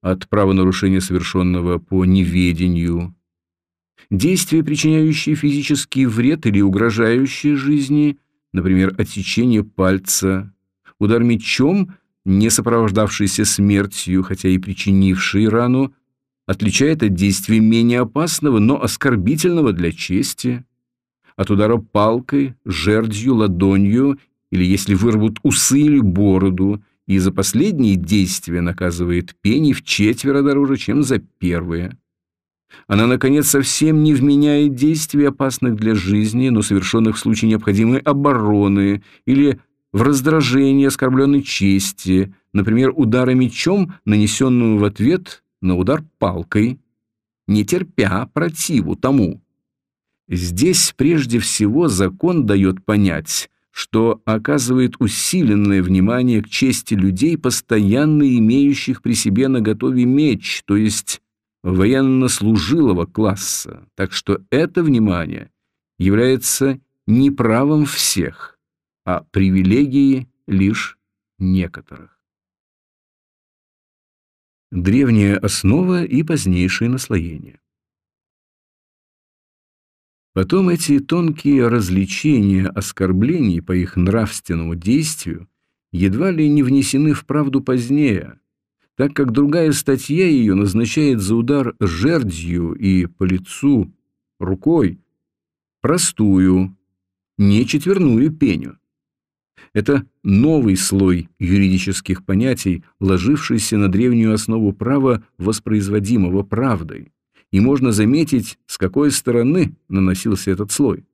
от правонарушения, совершенного по неведению, действие, причиняющее физический вред или угрожающее жизни, например, отсечение пальца, удар мечом, не сопровождавшийся смертью, хотя и причинивший рану, отличает от действия менее опасного, но оскорбительного для чести, от удара палкой, жердью, ладонью или если вырвут усы или бороду, и за последние действия наказывает пени в четверо дороже, чем за первые. Она, наконец, совсем не вменяет действий, опасных для жизни, но совершенных в случае необходимой обороны или в раздражении оскорбленной чести, например, удара мечом, нанесенного в ответ на удар палкой, не терпя противу тому. Здесь прежде всего закон дает понять, что оказывает усиленное внимание к чести людей, постоянно имеющих при себе наготове меч, то есть военнослужилого класса, так что это внимание является не правом всех, а привилегией лишь некоторых. Древняя основа и позднейшие наслоения. Потом эти тонкие развлечения оскорблений по их нравственному действию едва ли не внесены в правду позднее, так как другая статья ее назначает за удар жердью и по лицу рукой простую, не четверную пеню. Это новый слой юридических понятий, ложившийся на древнюю основу права, воспроизводимого правдой и можно заметить, с какой стороны наносился этот слой.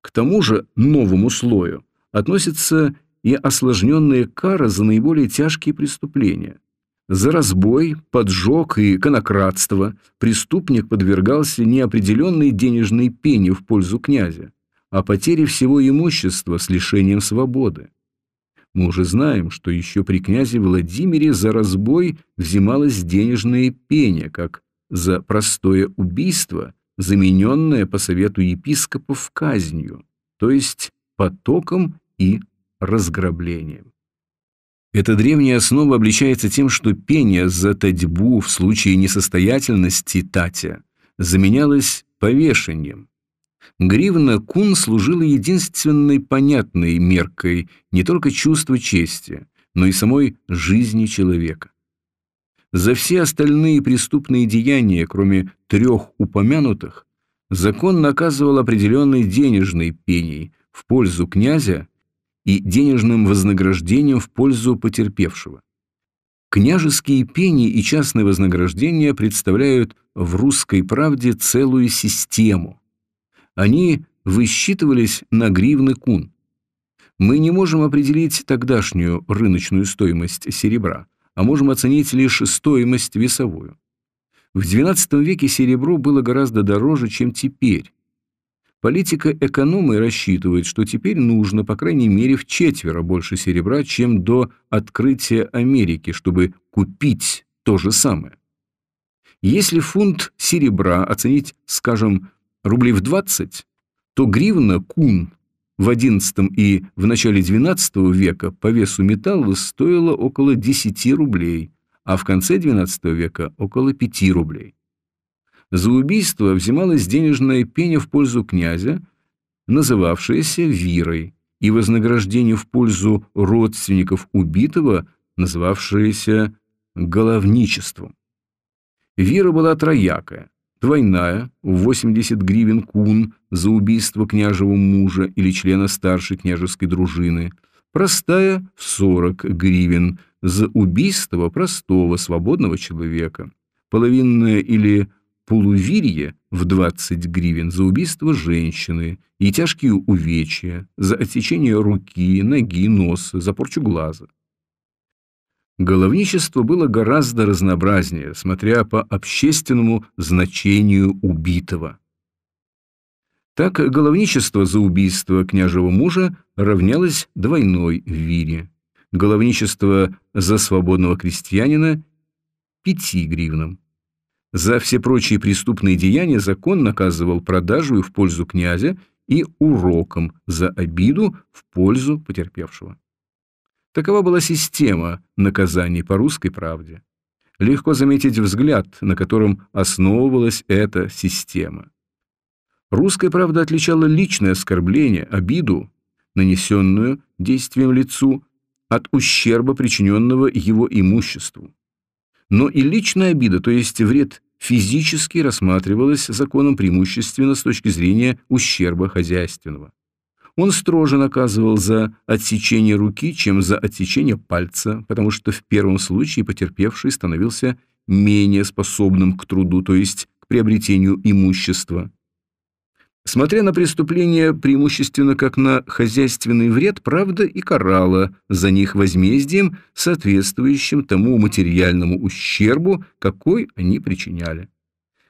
К тому же новому слою относится и осложненная кара за наиболее тяжкие преступления. За разбой, поджог и конократство преступник подвергался неопределенной денежной пене в пользу князя, а потере всего имущества с лишением свободы. Мы уже знаем, что еще при князе Владимире за разбой взималась денежная пеня, как за простое убийство, замененное по совету епископов казнью, то есть потоком и разграблением. Эта древняя основа обличается тем, что пение за татьбу в случае несостоятельности татя заменялось повешением. Гривна кун служила единственной понятной меркой не только чувства чести, но и самой жизни человека. За все остальные преступные деяния, кроме трех упомянутых, закон наказывал определенной денежной пеней в пользу князя и денежным вознаграждением в пользу потерпевшего. Княжеские пени и частные вознаграждения представляют в русской правде целую систему. Они высчитывались на гривны кун. Мы не можем определить тогдашнюю рыночную стоимость серебра, а можем оценить лишь стоимость весовую. В XII веке серебро было гораздо дороже, чем теперь. Политика-экономы рассчитывает, что теперь нужно, по крайней мере, в четверо больше серебра, чем до открытия Америки, чтобы купить то же самое. Если фунт серебра оценить, скажем, рублей в 20, то гривна кун в XI и в начале XII века по весу металла стоило около 10 рублей, а в конце XII века около 5 рублей. За убийство взималась денежная пеня в пользу князя, называвшаяся вирой, и вознаграждение в пользу родственников убитого, называвшееся головничеством. Вира была троякая двойная в 80 гривен кун за убийство княжего мужа или члена старшей княжеской дружины, простая в 40 гривен за убийство простого свободного человека, половинная или полувирье в 20 гривен за убийство женщины и тяжкие увечья, за отсечение руки, ноги, носа, за порчу глаза. Головничество было гораздо разнообразнее, смотря по общественному значению убитого. Так головничество за убийство княжего мужа равнялось двойной вире, головничество за свободного крестьянина – пяти гривнам. За все прочие преступные деяния закон наказывал продажу в пользу князя и уроком за обиду в пользу потерпевшего. Такова была система наказаний по русской правде. Легко заметить взгляд, на котором основывалась эта система. Русская правда отличала личное оскорбление, обиду, нанесенную действием лицу, от ущерба, причиненного его имуществу. Но и личная обида, то есть вред физически рассматривалась законом преимущественно с точки зрения ущерба хозяйственного. Он строже наказывал за отсечение руки, чем за отсечение пальца, потому что в первом случае потерпевший становился менее способным к труду, то есть к приобретению имущества. Смотря на преступления преимущественно как на хозяйственный вред, правда и карала за них возмездием, соответствующим тому материальному ущербу, какой они причиняли.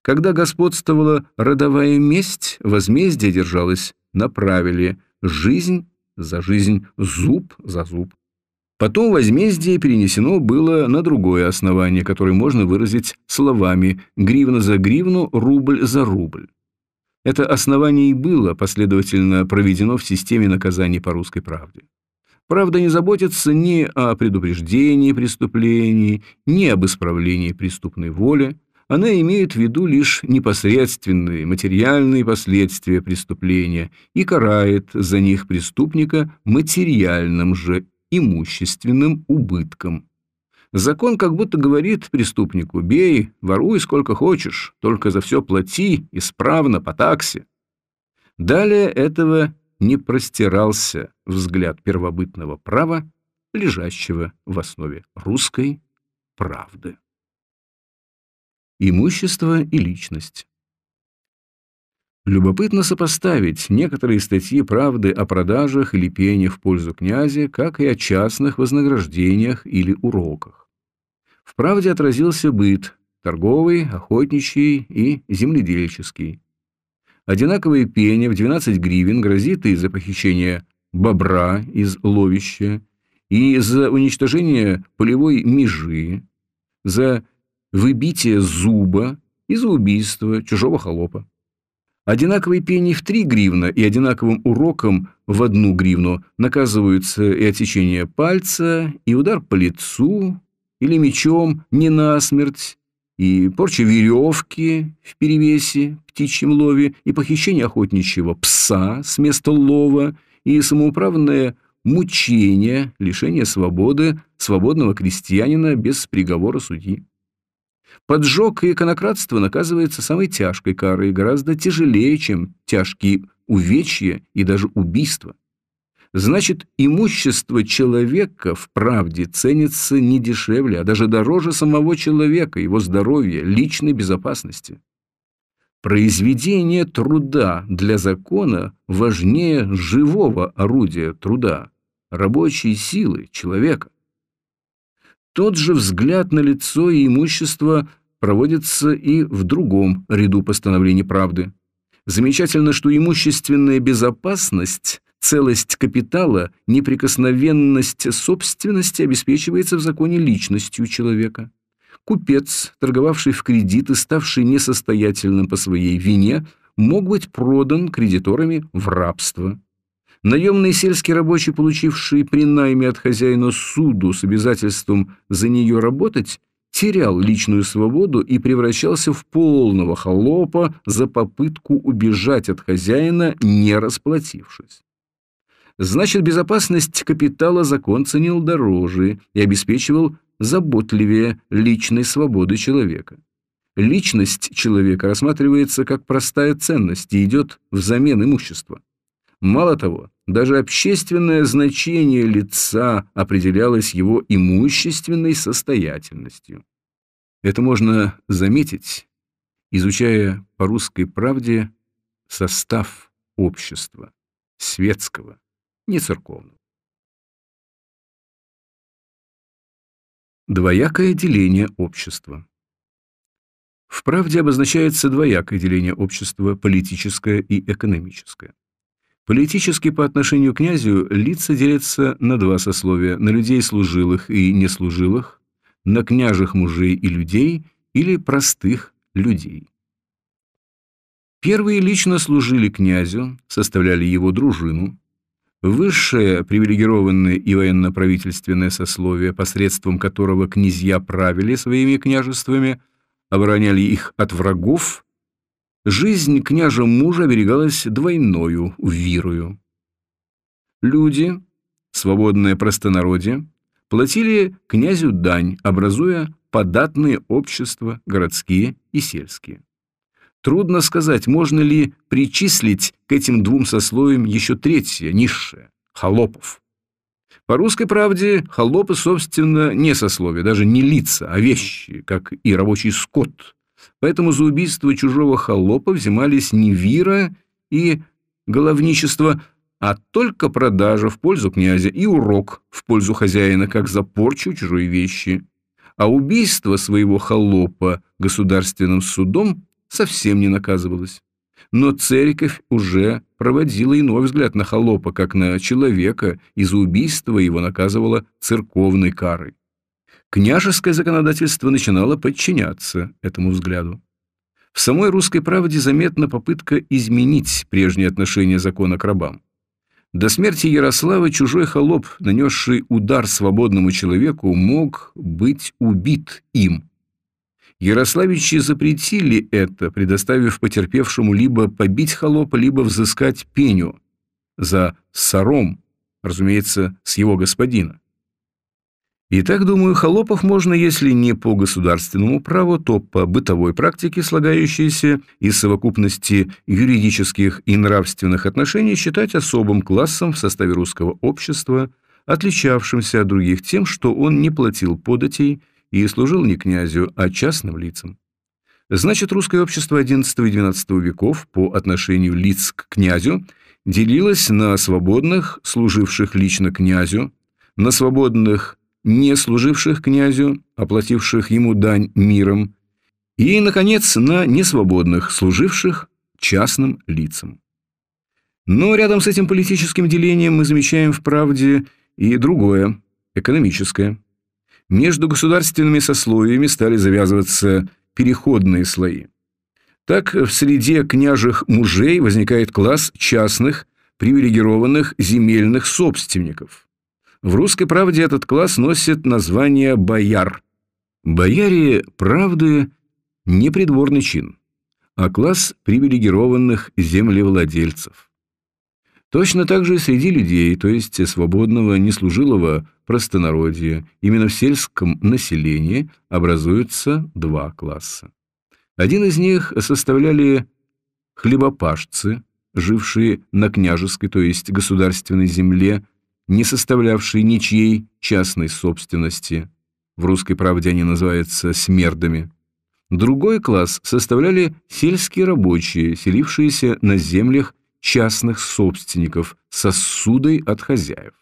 Когда господствовала родовая месть, возмездие держалось на правиле «жизнь за жизнь, зуб за зуб». Потом возмездие перенесено было на другое основание, которое можно выразить словами «гривна за гривну, рубль за рубль». Это основание и было последовательно проведено в системе наказаний по русской правде. Правда не заботится ни о предупреждении преступлений, ни об исправлении преступной воли, она имеет в виду лишь непосредственные материальные последствия преступления и карает за них преступника материальным же имущественным убытком. Закон как будто говорит преступнику «бей, воруй сколько хочешь, только за все плати, исправно, по таксе». Далее этого не простирался взгляд первобытного права, лежащего в основе русской правды. Имущество и личность Любопытно сопоставить некоторые статьи правды о продажах или пениях в пользу князя, как и о частных вознаграждениях или уроках. В правде отразился быт – торговый, охотничий и земледельческий. Одинаковые пение в 12 гривен грозит и за похищение бобра из ловища, и за уничтожение полевой межи, за выбитие зуба и за убийство чужого холопа. Одинаковые пени в 3 гривна и одинаковым уроком в одну гривну наказываются и отсечение пальца, и удар по лицу, или мечом не насмерть, и порча веревки в перевесе, птичьем лове, и похищение охотничьего пса с места лова, и самоуправное мучение, лишение свободы свободного крестьянина без приговора судьи. Поджог и иконократство наказывается самой тяжкой карой, гораздо тяжелее, чем тяжкие увечья и даже убийства. Значит, имущество человека в правде ценится не дешевле, а даже дороже самого человека, его здоровья, личной безопасности. Произведение труда для закона важнее живого орудия труда, рабочей силы человека. Тот же взгляд на лицо и имущество проводится и в другом ряду постановлений правды. Замечательно, что имущественная безопасность, целость капитала, неприкосновенность собственности обеспечивается в законе личностью человека. Купец, торговавший в кредит и ставший несостоятельным по своей вине, мог быть продан кредиторами в рабство. Наемный сельский рабочий, получивший при найме от хозяина суду с обязательством за нее работать, терял личную свободу и превращался в полного холопа за попытку убежать от хозяина, не расплатившись. Значит, безопасность капитала закон ценил дороже и обеспечивал заботливее личной свободы человека. Личность человека рассматривается как простая ценность и идет взамен имущества. Мало того, даже общественное значение лица определялось его имущественной состоятельностью. Это можно заметить, изучая по русской правде состав общества, светского, не церковного. Двоякое деление общества. В правде обозначается двоякое деление общества, политическое и экономическое. Политически по отношению к князю лица делятся на два сословия – на людей служилых и неслужилых, на княжих мужей и людей или простых людей. Первые лично служили князю, составляли его дружину. Высшее привилегированное и военно-правительственное сословие, посредством которого князья правили своими княжествами, обороняли их от врагов Жизнь княжа мужа оберегалась двойною вирою. Люди, свободное простонародье, платили князю дань, образуя податные общества, городские и сельские. Трудно сказать, можно ли причислить к этим двум сословиям еще третье, низшее – холопов. По русской правде холопы, собственно, не сословие, даже не лица, а вещи, как и рабочий скот. Поэтому за убийство чужого холопа взимались не вира и головничество, а только продажа в пользу князя и урок в пользу хозяина, как за порчу чужой вещи. А убийство своего холопа государственным судом совсем не наказывалось. Но церковь уже проводила иной взгляд на холопа, как на человека, и за убийство его наказывала церковной карой. Княжеское законодательство начинало подчиняться этому взгляду. В самой русской правде заметна попытка изменить прежнее отношение закона к рабам. До смерти Ярослава чужой холоп, нанесший удар свободному человеку, мог быть убит им. Ярославичи запретили это, предоставив потерпевшему либо побить холопа, либо взыскать пеню за сором, разумеется, с его господина. И так, думаю, холопов можно, если не по государственному праву, то по бытовой практике, слагающейся из совокупности юридических и нравственных отношений, считать особым классом в составе русского общества, отличавшимся от других тем, что он не платил податей и служил не князю, а частным лицам. Значит, русское общество XI и XII веков по отношению лиц к князю делилось на свободных, служивших лично князю, на свободных не служивших князю, оплативших ему дань миром, и, наконец, на несвободных, служивших частным лицам. Но рядом с этим политическим делением мы замечаем в правде и другое, экономическое. Между государственными сословиями стали завязываться переходные слои. Так в среде княжих мужей возникает класс частных, привилегированных земельных собственников – в «Русской правде» этот класс носит название «бояр». Бояре правды – не придворный чин, а класс привилегированных землевладельцев. Точно так же и среди людей, то есть свободного, неслужилого простонародья, именно в сельском населении образуются два класса. Один из них составляли хлебопашцы, жившие на княжеской, то есть государственной земле, не составлявшие ничьей частной собственности. В «Русской правде» они называются «смердами». Другой класс составляли сельские рабочие, селившиеся на землях частных собственников со ссудой от хозяев.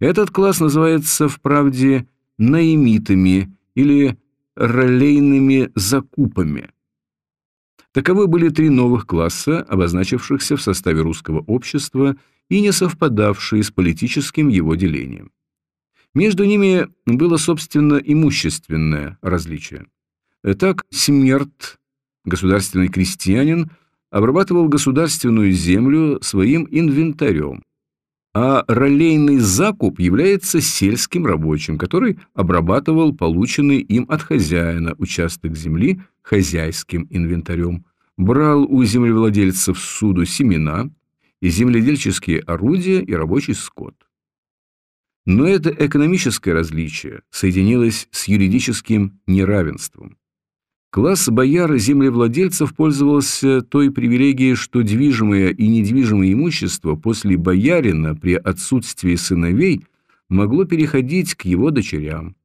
Этот класс называется в правде наимитами или ролейными закупами. Таковы были три новых класса, обозначившихся в составе русского общества и не совпадавшие с политическим его делением. Между ними было, собственно, имущественное различие. Так, Смерт, государственный крестьянин, обрабатывал государственную землю своим инвентарем, а ролейный закуп является сельским рабочим, который обрабатывал полученный им от хозяина участок земли хозяйским инвентарем, брал у землевладельцев суду семена, земледельческие орудия и рабочий скот. Но это экономическое различие соединилось с юридическим неравенством. Класс бояр и землевладельцев пользовался той привилегией, что движимое и недвижимое имущество после боярина при отсутствии сыновей могло переходить к его дочерям.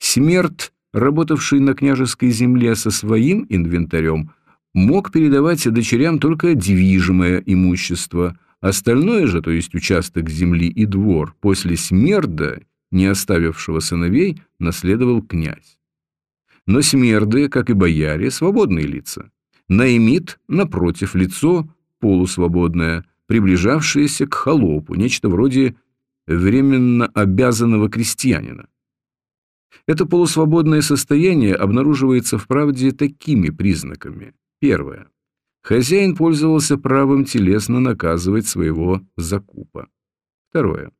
Смерть, работавший на княжеской земле со своим инвентарем, мог передавать дочерям только движимое имущество, остальное же, то есть участок земли и двор, после смерда, не оставившего сыновей, наследовал князь. Но смерды, как и бояре, свободные лица. Наимит, напротив, лицо полусвободное, приближавшееся к холопу, нечто вроде временно обязанного крестьянина. Это полусвободное состояние обнаруживается в правде такими признаками. Первое. Хозяин пользовался правом телесно наказывать своего закупа. Второе.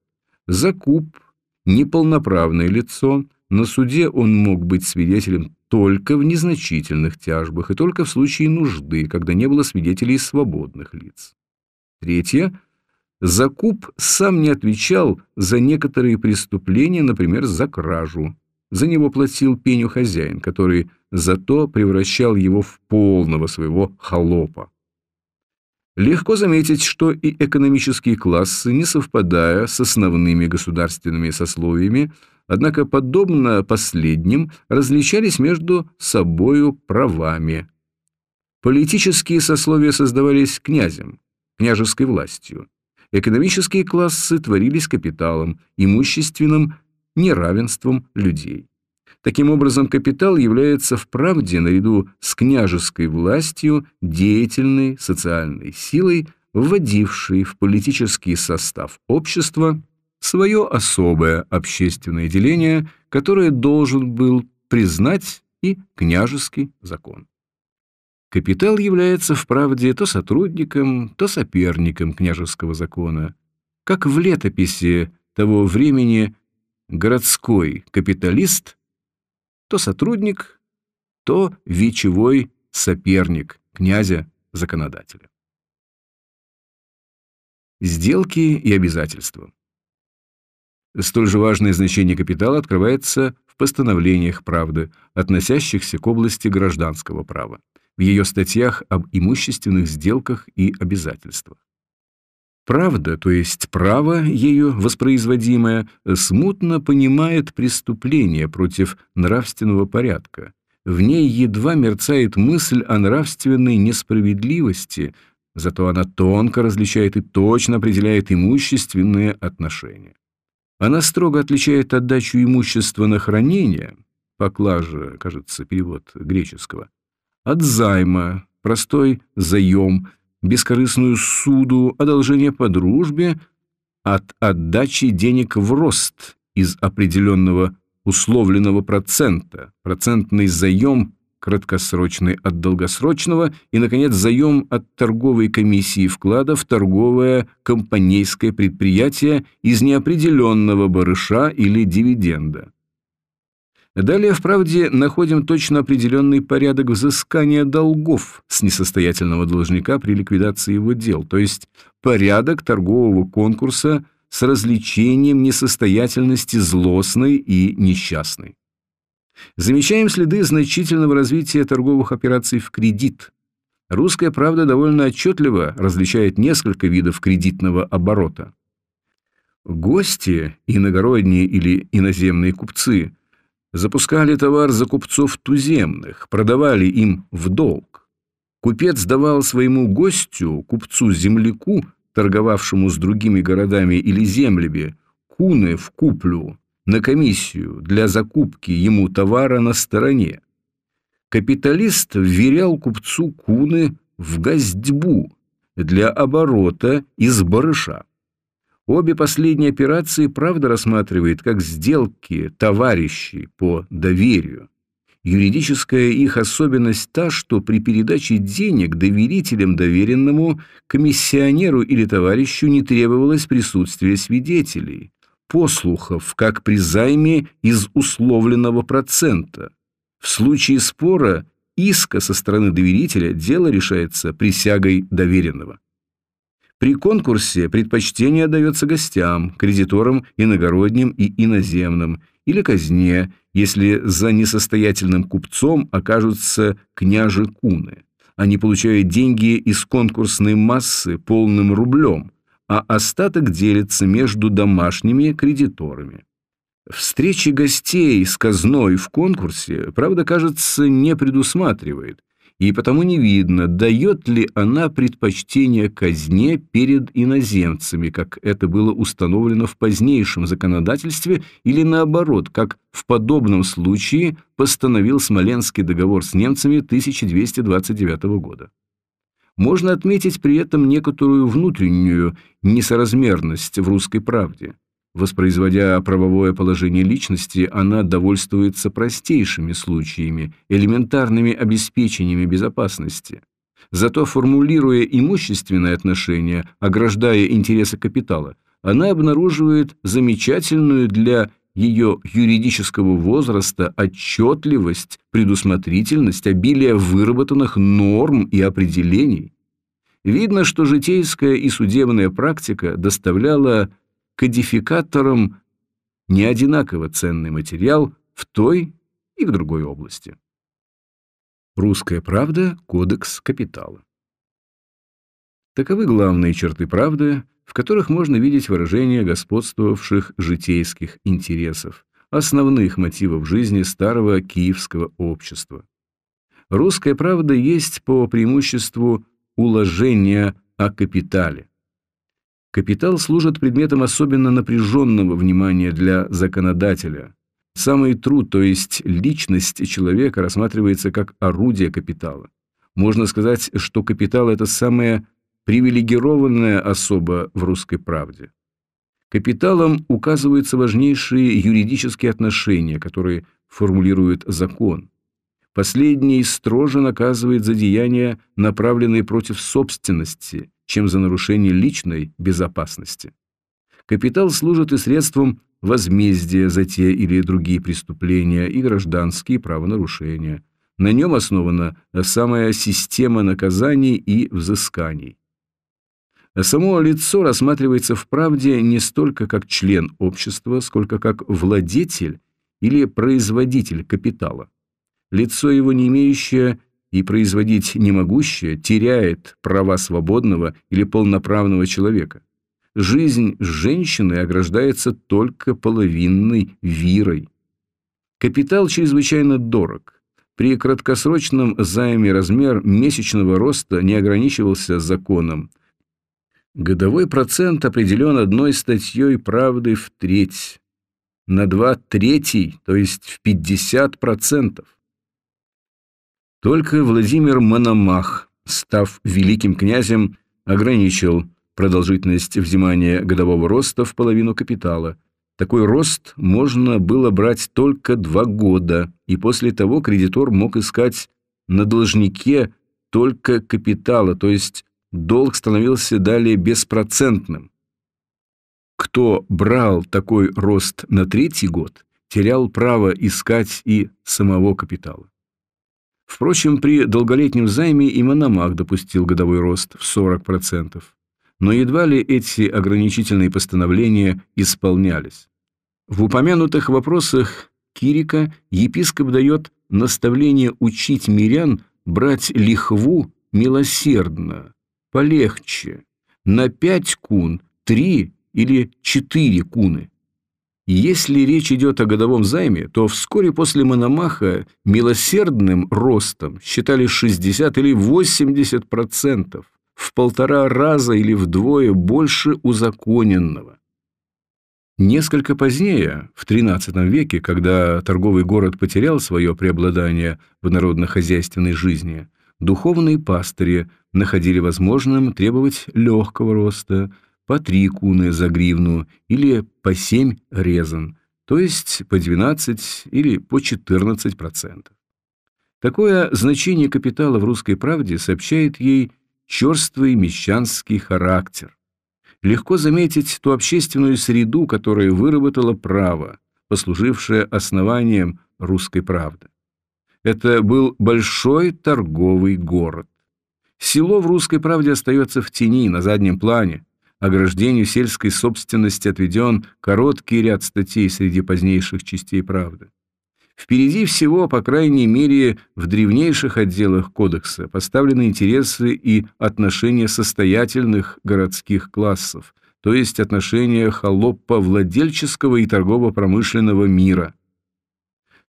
Закуп – неполноправное лицо, на суде он мог быть свидетелем только в незначительных тяжбах и только в случае нужды, когда не было свидетелей свободных лиц. Третье. Закуп сам не отвечал за некоторые преступления, например, за кражу. За него платил пеню хозяин, который зато превращал его в полного своего холопа. Легко заметить, что и экономические классы, не совпадая с основными государственными сословиями, однако, подобно последним, различались между собою правами. Политические сословия создавались князем, княжеской властью. Экономические классы творились капиталом, имущественным неравенством людей. Таким образом, капитал является вправде, наряду с княжеской властью, деятельной социальной силой, вводившей в политический состав общества свое особое общественное деление, которое должен был признать и княжеский закон. Капитал является вправде то сотрудником, то соперником княжеского закона, как в летописи того времени городской капиталист то сотрудник, то вечевой соперник князя-законодателя. Сделки и обязательства. Столь же важное значение капитала открывается в постановлениях правды, относящихся к области гражданского права, в ее статьях об имущественных сделках и обязательствах. Правда, то есть право, ею воспроизводимое, смутно понимает преступление против нравственного порядка. В ней едва мерцает мысль о нравственной несправедливости, зато она тонко различает и точно определяет имущественные отношения. Она строго отличает отдачу имущества на хранение, поклажа, кажется, перевод греческого, от займа, простой заем, бескорыстную суду, одолжение по дружбе от отдачи денег в рост из определенного условленного процента, процентный заем краткосрочный от долгосрочного и, наконец, заем от торговой комиссии вклада в торговое компанейское предприятие из неопределенного барыша или дивиденда. Далее, в правде, находим точно определенный порядок взыскания долгов с несостоятельного должника при ликвидации его дел, то есть порядок торгового конкурса с развлечением несостоятельности злостной и несчастной. Замечаем следы значительного развития торговых операций в кредит. Русская правда довольно отчетливо различает несколько видов кредитного оборота. Гости, иногородние или иноземные купцы – запускали товар за купцов туземных, продавали им в долг. Купец давал своему гостю, купцу-земляку, торговавшему с другими городами или землями, куны в куплю на комиссию для закупки ему товара на стороне. Капиталист вверял купцу куны в газдьбу для оборота из барыша. Обе последние операции правда рассматривает как сделки товарищей по доверию. Юридическая их особенность та, что при передаче денег доверителям доверенному комиссионеру или товарищу не требовалось присутствие свидетелей, послухов, как при займе из условленного процента. В случае спора иска со стороны доверителя дело решается присягой доверенного. При конкурсе предпочтение отдается гостям, кредиторам иногородним и иноземным, или казне, если за несостоятельным купцом окажутся княжи куны. Они получают деньги из конкурсной массы полным рублем, а остаток делится между домашними кредиторами. Встречи гостей с казной в конкурсе, правда, кажется, не предусматривает, и потому не видно, дает ли она предпочтение казне перед иноземцами, как это было установлено в позднейшем законодательстве, или наоборот, как в подобном случае постановил Смоленский договор с немцами 1229 года. Можно отметить при этом некоторую внутреннюю несоразмерность в русской правде – Воспроизводя правовое положение личности, она довольствуется простейшими случаями, элементарными обеспечениями безопасности. Зато формулируя имущественные отношения, ограждая интересы капитала, она обнаруживает замечательную для ее юридического возраста отчетливость, предусмотрительность, обилие выработанных норм и определений. видно, что житейская и судебная практика доставляла кодификаторам неодинаково ценный материал в той и в другой области. Русская правда – кодекс капитала. Таковы главные черты правды, в которых можно видеть выражение господствовавших житейских интересов, основных мотивов жизни старого киевского общества. Русская правда есть по преимуществу уложение о капитале. Капитал служит предметом особенно напряженного внимания для законодателя. Самый труд, то есть личность человека, рассматривается как орудие капитала. Можно сказать, что капитал – это самое привилегированная особа в русской правде. Капиталом указываются важнейшие юридические отношения, которые формулирует закон. Последний строже наказывает за деяния, направленные против собственности, чем за нарушение личной безопасности. Капитал служит и средством возмездия за те или другие преступления и гражданские правонарушения. На нем основана самая система наказаний и взысканий. Само лицо рассматривается в правде не столько как член общества, сколько как владетель или производитель капитала. Лицо его не имеющее и производить не могущее теряет права свободного или полноправного человека. Жизнь женщины ограждается только половинной вирой. Капитал чрезвычайно дорог. При краткосрочном займе размер месячного роста не ограничивался законом, Годовой процент определен одной статьей правды в треть, на два третий, то есть в 50%. Только Владимир Мономах, став великим князем, ограничил продолжительность взимания годового роста в половину капитала. Такой рост можно было брать только два года, и после того кредитор мог искать на должнике только капитала, то есть долг становился далее беспроцентным. Кто брал такой рост на третий год, терял право искать и самого капитала. Впрочем, при долголетнем займе и Мономах допустил годовой рост в 40%, но едва ли эти ограничительные постановления исполнялись. В упомянутых вопросах Кирика епископ дает наставление учить мирян брать лихву милосердно, полегче, на пять кун, три или четыре куны. Если речь идет о годовом займе, то вскоре после Мономаха милосердным ростом считали 60 или 80 процентов, в полтора раза или вдвое больше узаконенного. Несколько позднее, в XIII веке, когда торговый город потерял свое преобладание в народно-хозяйственной жизни, духовные пастыри находили возможным требовать легкого роста, по три куны за гривну или по семь резан, то есть по 12 или по 14 процентов. Такое значение капитала в «Русской правде» сообщает ей черствый мещанский характер. Легко заметить ту общественную среду, которая выработала право, послужившее основанием «Русской правды». Это был большой торговый город. Село в «Русской правде» остается в тени, на заднем плане. Ограждению сельской собственности отведен короткий ряд статей среди позднейших частей «Правды». Впереди всего, по крайней мере, в древнейших отделах кодекса поставлены интересы и отношения состоятельных городских классов, то есть отношения холопа владельческого и торгово-промышленного мира.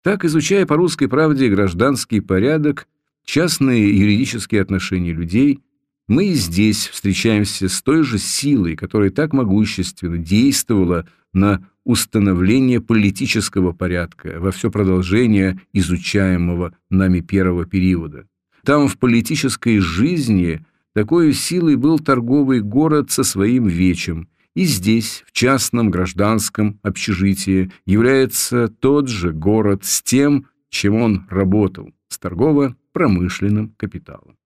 Так, изучая по русской правде гражданский порядок, частные юридические отношения людей, мы и здесь встречаемся с той же силой, которая так могущественно действовала на установление политического порядка во все продолжение изучаемого нами первого периода. Там в политической жизни такой силой был торговый город со своим вечем, и здесь, в частном гражданском общежитии, является тот же город с тем, чем он работал, с торгово промышленным капиталом.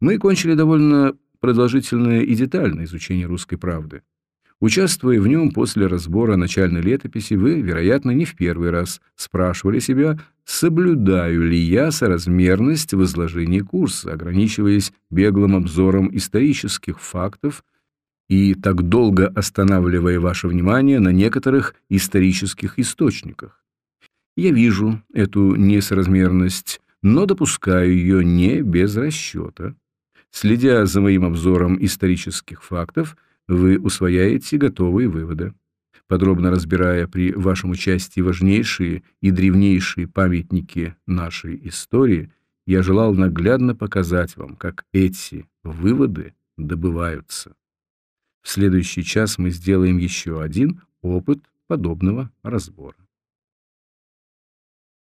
Мы кончили довольно продолжительное и детальное изучение русской правды. Участвуя в нем после разбора начальной летописи, вы, вероятно, не в первый раз спрашивали себя, соблюдаю ли я соразмерность в изложении курса, ограничиваясь беглым обзором исторических фактов и так долго останавливая ваше внимание на некоторых исторических источниках. Я вижу эту несоразмерность, но допускаю ее не без расчета. Следя за моим обзором исторических фактов, вы усвояете готовые выводы. Подробно разбирая при вашем участии важнейшие и древнейшие памятники нашей истории, я желал наглядно показать вам, как эти выводы добываются. В следующий час мы сделаем еще один опыт подобного разбора.